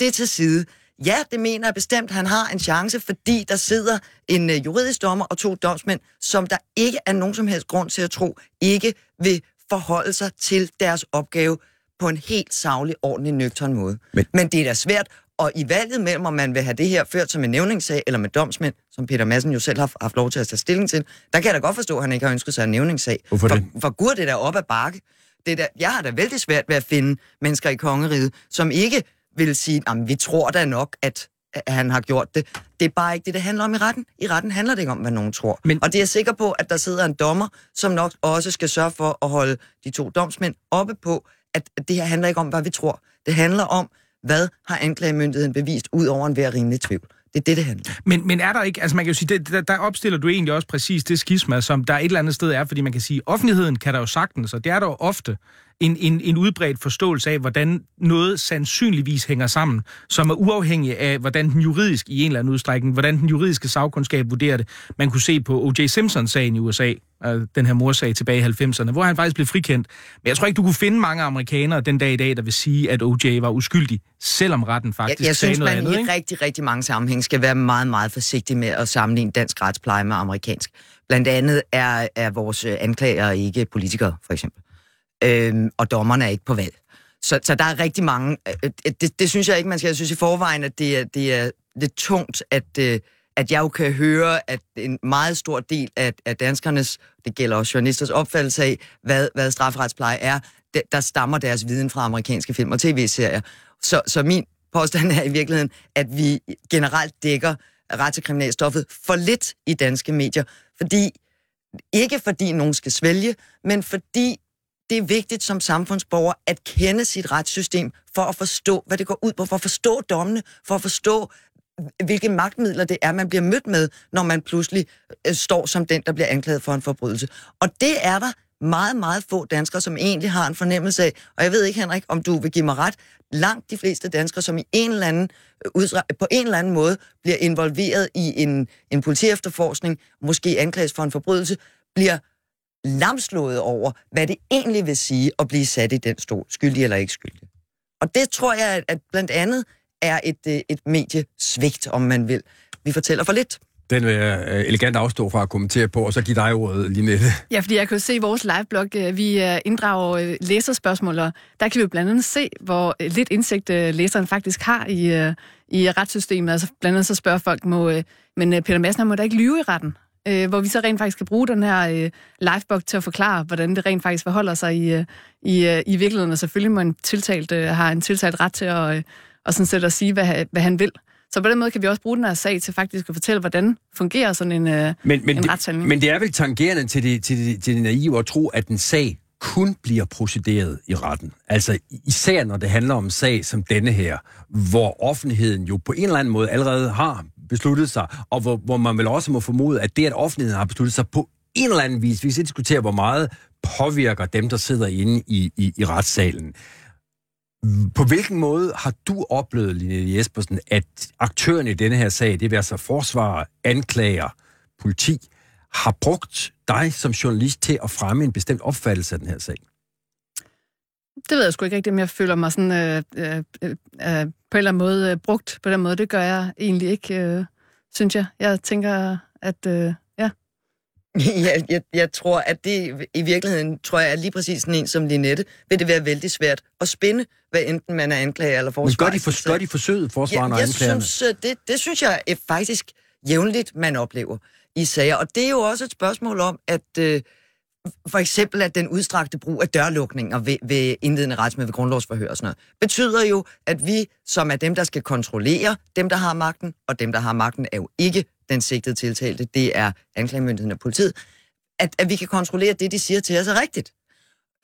det til side. Ja, det mener jeg bestemt, han har en chance, fordi der sidder en øh, juridisk dommer og to domsmænd, som der ikke er nogen som helst grund til at tro, ikke vil forholde sig til deres opgave på en helt savlig, ordentlig, nøgtern måde. Men, Men det er da svært og i valget mellem, om man vil have det her ført som en nævningssag eller med domsmænd, som Peter Madsen jo selv har haft lov til at tage stilling til, der kan jeg da godt forstå, at han ikke har ønsket sig en nævningssag. Hvorfor for, det? For gud, det er der op ad bakke. Det er der, jeg har da vældig svært ved at finde mennesker i kongeriget, som ikke vil sige, at vi tror da nok, at han har gjort det. Det er bare ikke det, det handler om i retten. I retten handler det ikke om, hvad nogen tror. Men-. Og det er jeg sikker på, at der sidder en dommer, som nok også skal sørge for at holde de to domsmænd oppe på, at det her handler ikke om, hvad vi tror. Det handler om, hvad har anklagemyndigheden bevist, ud over en hver rimelig tvivl. Det er det, det handler. Men, men er der ikke, altså man kan jo sige, det, der, der opstiller du egentlig også præcis det skisma, som der et eller andet sted er, fordi man kan sige, offentligheden kan der jo sagtens, og det er der jo ofte, en, en, en udbredt forståelse af, hvordan noget sandsynligvis hænger sammen, som er uafhængig af, hvordan den juridisk i en eller anden udstrækning, hvordan den juridiske sagkundskab vurderer det. Man kunne se på O.J. Simpson-sagen i USA, øh, den her morsag tilbage i 90'erne, hvor han faktisk blev frikendt. Men jeg tror ikke, du kunne finde mange amerikanere den dag i dag, der vil sige, at O.J. var uskyldig, selvom retten faktisk Jeg, jeg sagde synes, noget man andet. i ikke? rigtig, rigtig mange sammenhæng skal være meget, meget forsigtig med at sammenligne dansk retspleje med amerikansk. Blandt andet er, er vores øh, anklager ikke politikere, for eksempel. Øhm, og dommerne er ikke på valg. Så, så der er rigtig mange... Øh, øh det, det synes jeg ikke, man skal. Jeg synes i forvejen, at det er, det er lidt tungt, at, øh, at jeg jo kan høre, at en meget stor del af, af danskernes, det gælder også journalisters opfattelse af, hvad, hvad strafferetspleje er, der, der stammer deres viden fra amerikanske film og tv-serier. Så, så min påstand er i virkeligheden, at vi generelt dækker ret til kriminalstoffet for lidt i danske medier, fordi ikke fordi nogen skal svælge, men fordi det er vigtigt som samfundsborger at kende sit retssystem for at forstå, hvad det går ud på, for at forstå dommene, for at forstå, hvilke magtmidler det er, man bliver mødt med, når man pludselig øh, står som den, der bliver anklaget for en forbrydelse. Og det er der meget, meget få danskere, som egentlig har en fornemmelse af. Og jeg ved ikke, Henrik, om du vil give mig ret. Langt de fleste danskere, som i en eller anden, øh, på en eller anden måde bliver involveret i en, en politiefterforskning, måske anklages for en forbrydelse, bliver lamslået over, hvad det egentlig vil sige at blive sat i den stol, skyldig eller ikke skyldig. Og det tror jeg, at- blandt andet er et, øh, et mediesvigt, om man vil. Vi fortæller for lidt. Den vil jeg øh, elegant afstå fra at kommentere på, og så give dig ordet, Linette. Ja, fordi jeg kan jo se i vores liveblog, øh, vi inddrager læserspørgsmål, og der kan vi jo blandt andet se, hvor lidt indsigt læseren faktisk har i, i retssystemet. Altså blandt andet så spørger folk, må, men Peter Madsen må da ikke lyve i retten? Øh, hvor vi så rent faktisk kan bruge den her øh, liveblog til at forklare, hvordan det rent faktisk forholder sig i, øh, i, øh, i virkeligheden. Og selvfølgelig må en tiltalt øh, har en tiltalt ret til at, øh, og sådan set at sige, hvad, hvad han vil. Så på den måde kan vi også bruge den her sag til faktisk at fortælle, hvordan fungerer sådan en, øh, Men, men, en det, retshandling. men det er vel tangerende til det, til, det, til det naive at tro, at en sag kun bliver procederet i retten. Altså især når det handler om en sag som denne her, hvor offentligheden jo på en eller anden måde allerede har besluttet sig, og hvor, hvor man vel også må formode, at det, at offentligheden har besluttet sig på en eller anden vis, vi skal diskutere, hvor meget påvirker dem, der sidder inde i, i, i retssalen. På hvilken måde har du oplevet, Line Jespersen, at aktørerne i denne her sag, det vil altså forsvarer, anklager, politi, har brugt dig som journalist til at fremme en bestemt opfattelse af den her sag? Det ved jeg sgu ikke rigtigt, om jeg føler mig sådan, øh, øh, øh, på en eller anden måde øh, brugt på den måde. Det gør jeg egentlig ikke, øh, synes jeg. Jeg tænker, at øh, ja. jeg, jeg, jeg tror, at det i virkeligheden, tror jeg, at lige præcis sådan en som Linette, vil det være vældig svært at spinde, hvad enten man er anklager eller Men gør forsvarer. de, for, gør de forsøget, forsvarerne Ja, og jeg anklagerne? synes, øh, det, det synes jeg er faktisk jævnligt, man oplever i sager. Og det er jo også et spørgsmål om, at øh, for eksempel at den udstrakte brug af dørlukninger ved, ved indledende retsmøde ved grundlovsforhør og sådan noget, betyder jo, at vi, som er dem, der skal kontrollere dem, der har magten, og dem, der har magten, er jo ikke den sigtede tiltalte, det er anklagemyndigheden og politiet, at, at vi kan kontrollere, det, de siger til os, er rigtigt.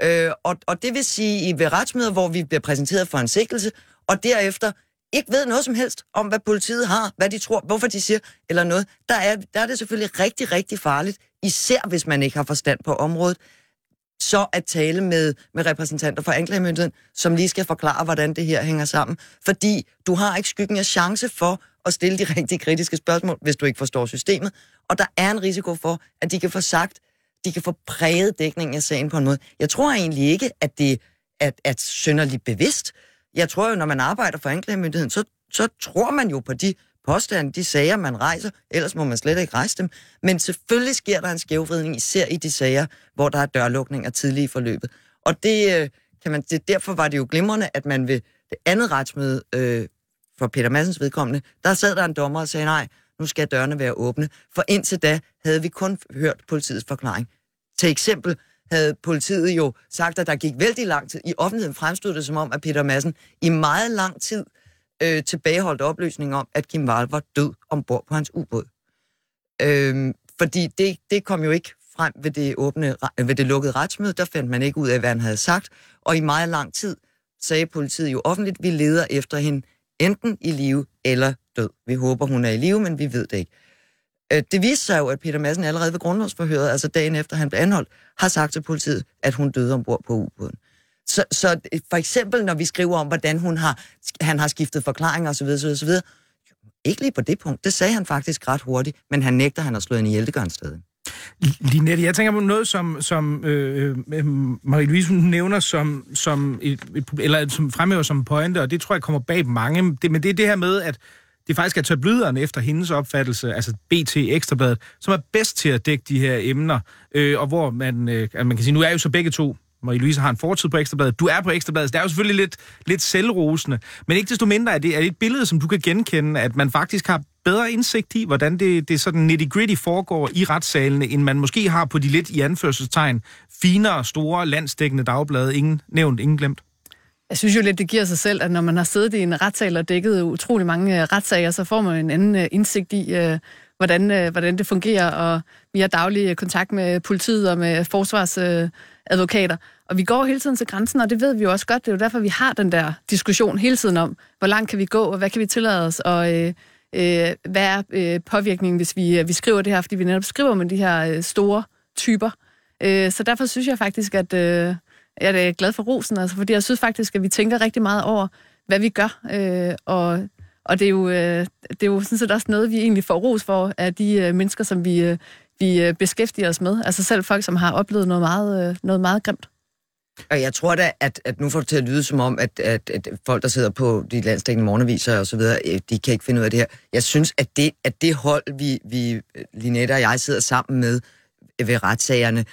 Øh, og, og det vil sige, i ved retsmøder, hvor vi bliver præsenteret for en sigtelse, og derefter ikke ved noget som helst om, hvad politiet har, hvad de tror, hvorfor de siger, eller noget, der er, der er det selvfølgelig rigtig, rigtig farligt, især hvis man ikke har forstand på området, så at tale med, med repræsentanter for anklagemyndigheden, som lige skal forklare, hvordan det her hænger sammen. Fordi du har ikke skyggen af chance for at stille de rigtig kritiske spørgsmål, hvis du ikke forstår systemet. Og der er en risiko for, at de kan få sagt, de kan få præget dækningen af sagen på en måde. Jeg tror egentlig ikke, at det er, er synderligt bevidst. Jeg tror jo, når man arbejder for anklagemyndigheden, så, så tror man jo på de påstande, de sager, man rejser. Ellers må man slet ikke rejse dem. Men selvfølgelig sker der en skævvridning, især i de sager, hvor der er dørlukninger tidligt i forløbet. Og det, øh, kan man, det, derfor var det jo glimrende, at man ved det andet retsmøde øh, for Peter Massens vedkommende, der sad der en dommer og sagde, nej, nu skal dørene være åbne. For indtil da havde vi kun hørt politiets forklaring. Til eksempel havde politiet jo sagt, at der gik vældig lang tid. I offentligheden fremstod det som om, at Peter Madsen i meget lang tid øh, tilbageholdt oplysning om, at Kim Wall var død ombord på hans ubåd. Øh, fordi det, det kom jo ikke frem ved det, åbne, øh, ved det lukkede retsmøde. Der fandt man ikke ud af, hvad han havde sagt. Og i meget lang tid sagde politiet jo offentligt, vi leder efter hende enten i live eller død. Vi håber, hun er i live, men vi ved det ikke. Øh, det viste sig jo, at Peter Madsen allerede ved grundlovsforhøret, altså dagen efter han blev anholdt, har sagt til politiet, at hun døde ombord på ubåden. Så, så øh, for eksempel, når vi skriver om, hvordan hun har, han har skiftet forklaringer osv., osv., osv., ikke lige på det punkt. Det sagde han faktisk ret hurtigt, men han nægter, han har slået en ihjel, det gør han stadig. Linette, jeg tænker på noget, som, som øh, øh Marie-Louise nævner som, som, et, et, eller som fremhæver som pointe, og det tror jeg kommer bag mange. Det, men det er det her med, at det faktisk er tabloiderne efter hendes opfattelse, altså BT Ekstrabladet, som er bedst til at dække de her emner, øh, og hvor man, øh, man kan sige, nu er jo så begge to Marie-Louise har en fortid på Ekstrabladet. Du er på Ekstrabladet. Det er jo selvfølgelig lidt, lidt selvrosende. Men ikke desto mindre er det, er det et billede, som du kan genkende, at man faktisk har bedre indsigt i, hvordan det, det sådan nitty-gritty foregår i retssalene, end man måske har på de lidt i anførselstegn finere, store, landsdækkende dagblade. Ingen nævnt, ingen glemt. Jeg synes jo lidt, det giver sig selv, at når man har siddet i en retssal og dækket utrolig mange øh, retssager, så får man en anden øh, indsigt i, øh, hvordan, hvordan det fungerer, og vi har daglig kontakt med politiet og med forsvarsadvokater. Og vi går hele tiden til grænsen, og det ved vi jo også godt. Det er jo derfor, vi har den der diskussion hele tiden om, hvor langt kan vi gå, og hvad kan vi tillade os, og øh, hvad er øh, påvirkningen, hvis vi, vi skriver det her, fordi vi netop skriver med de her øh, store typer. Øh, så derfor synes jeg faktisk, at... Øh, jeg er glad for rosen, altså, fordi jeg synes faktisk, at vi tænker rigtig meget over, hvad vi gør. Øh, og, og det er, jo, øh, det er jo sådan set også noget, vi egentlig får ros for, af de øh, mennesker, som vi, øh, vi øh, beskæftiger os med. Altså selv folk, som har oplevet noget meget, øh, noget meget grimt. Og jeg tror da, at, at nu får det til at lyde som om, at, at, at folk, der sidder på de landstækkende morgenaviser og så videre, øh, de kan ikke finde ud af det her. Jeg synes, at det, at det hold, vi, vi, Linette og jeg sidder sammen med ved retssagerne,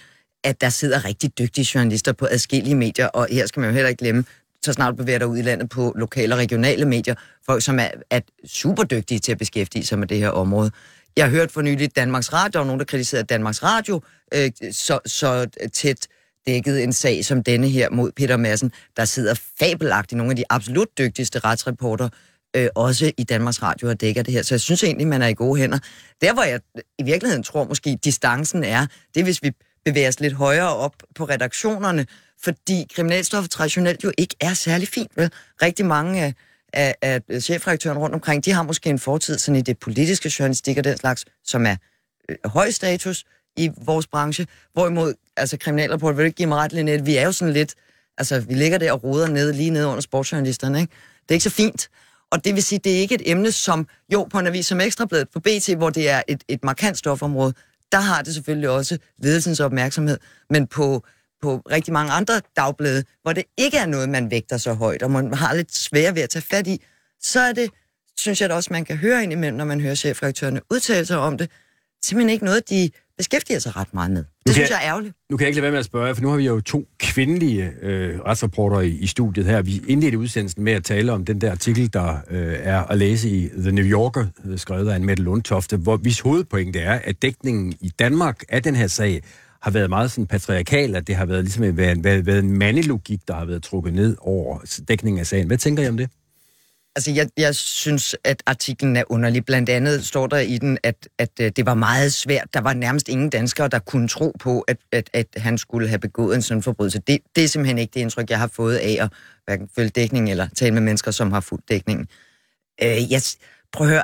at der sidder rigtig dygtige journalister på adskillige medier, og her skal man jo heller ikke glemme, så snart bevæger dig ud i landet på lokale og regionale medier, folk som er, er super dygtige til at beskæftige sig med det her område. Jeg har hørt for nylig Danmarks Radio, og nogen, der kritiserede Danmarks Radio øh, så, så tæt dækket en sag som denne her mod Peter Madsen, der sidder fabelagtigt nogle af de absolut dygtigste retsreporter, øh, også i Danmarks Radio og dækker det her. Så jeg synes egentlig, man er i gode hænder. Der, hvor jeg i virkeligheden tror måske, distancen er, det er, hvis vi bevæge os lidt højere op på redaktionerne, fordi kriminalstoffer traditionelt jo ikke er særlig fint. Vel? Rigtig mange af, af, af chefredaktøren rundt omkring, de har måske en fortid sådan i det politiske journalistik og den slags, som er øh, høj status i vores branche. Hvorimod, altså kriminalrapport, vil du ikke give mig ret, Linette, vi er jo sådan lidt, altså vi ligger der og roder ned, lige ned under sportsjournalisterne, ikke? Det er ikke så fint. Og det vil sige, det er ikke et emne som, jo, på en avis som Ekstrabladet på BT, hvor det er et, et markant stofområde, der har det selvfølgelig også ledelsens opmærksomhed, men på, på rigtig mange andre dagblade, hvor det ikke er noget, man vægter så højt, og man har lidt svært ved at tage fat i, så er det, synes jeg da også, man kan høre ind imellem, når man hører chefredaktørerne udtale sig om det, simpelthen ikke noget, de beskæftiger sig ret meget med. Det synes jeg er ærgerligt. Nu kan jeg ikke lade være med at spørge, for nu har vi jo to kvindelige øh, retsrapporter i, i studiet her. Vi indledte udsendelsen med at tale om den der artikel, der øh, er at læse i The New Yorker, øh, skrevet af en Mette Lundtofte, hvor hvis hovedpointe er, at dækningen i Danmark af den her sag har været meget sådan patriarkal, at det har været ligesom været, været, været en mandelogik, der har været trukket ned over dækningen af sagen. Hvad tænker I om det? Altså, jeg, jeg synes, at artiklen er underlig. Blandt andet står der i den, at, at, øh, det var meget svært. Der var nærmest ingen danskere, der kunne tro på, at, at, at han skulle have begået en sådan forbrydelse. Det, det er simpelthen ikke det indtryk, jeg har fået af at hverken følge dækning eller tale med mennesker, som har fuldt dækningen. Øh, jeg, prøv at høre.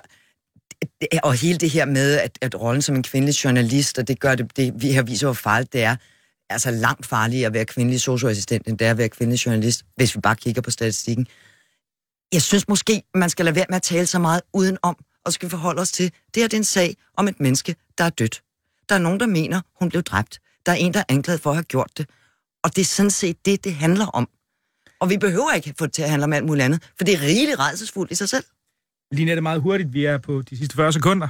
Og hele det her med, at, at rollen som en kvindelig journalist, og det gør det, det vi har vist, hvor farligt det er, altså langt farligere at være kvindelig socioassistent, end det er at være kvindelig journalist, hvis vi bare kigger på statistikken jeg synes måske, man skal lade være med at tale så meget udenom, og skal forholde os til, det her det er en sag om et menneske, der er dødt. Der er nogen, der mener, hun blev dræbt. Der er en, der er anklaget for at have gjort det. Og det er sådan set det, det handler om. Og vi behøver ikke få det til at handle om alt muligt andet, for det er rigeligt redselsfuldt i sig selv. Lige det meget hurtigt. Vi er på de sidste 40 sekunder.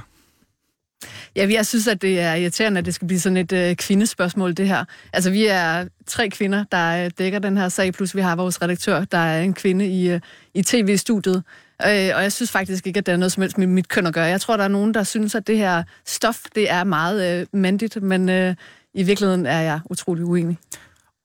Ja, jeg synes, at det er irriterende, at det skal blive sådan et øh, kvindespørgsmål, det her. Altså, vi er tre kvinder, der øh, dækker den her sag, plus vi har vores redaktør, der er en kvinde i, øh, i tv-studiet. Øh, og jeg synes faktisk ikke, at det er noget som helst med mit køn at gøre. Jeg tror, der er nogen, der synes, at det her stof, det er meget øh, mandigt, men øh, i virkeligheden er jeg utrolig uenig.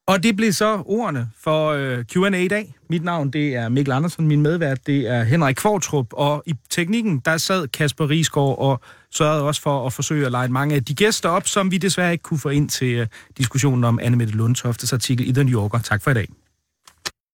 Og det blev så ordene for øh, Q&A i dag. Mit navn det er Mikkel Andersen, min medvært det er Henrik Kvartrup, og i teknikken der sad Kasper Risgaard og sørgede også for at forsøge at lege mange af de gæster op, som vi desværre ikke kunne få ind til øh, diskussionen om Anne Mette Lundtoftes artikel i The New Yorker. Tak for i dag.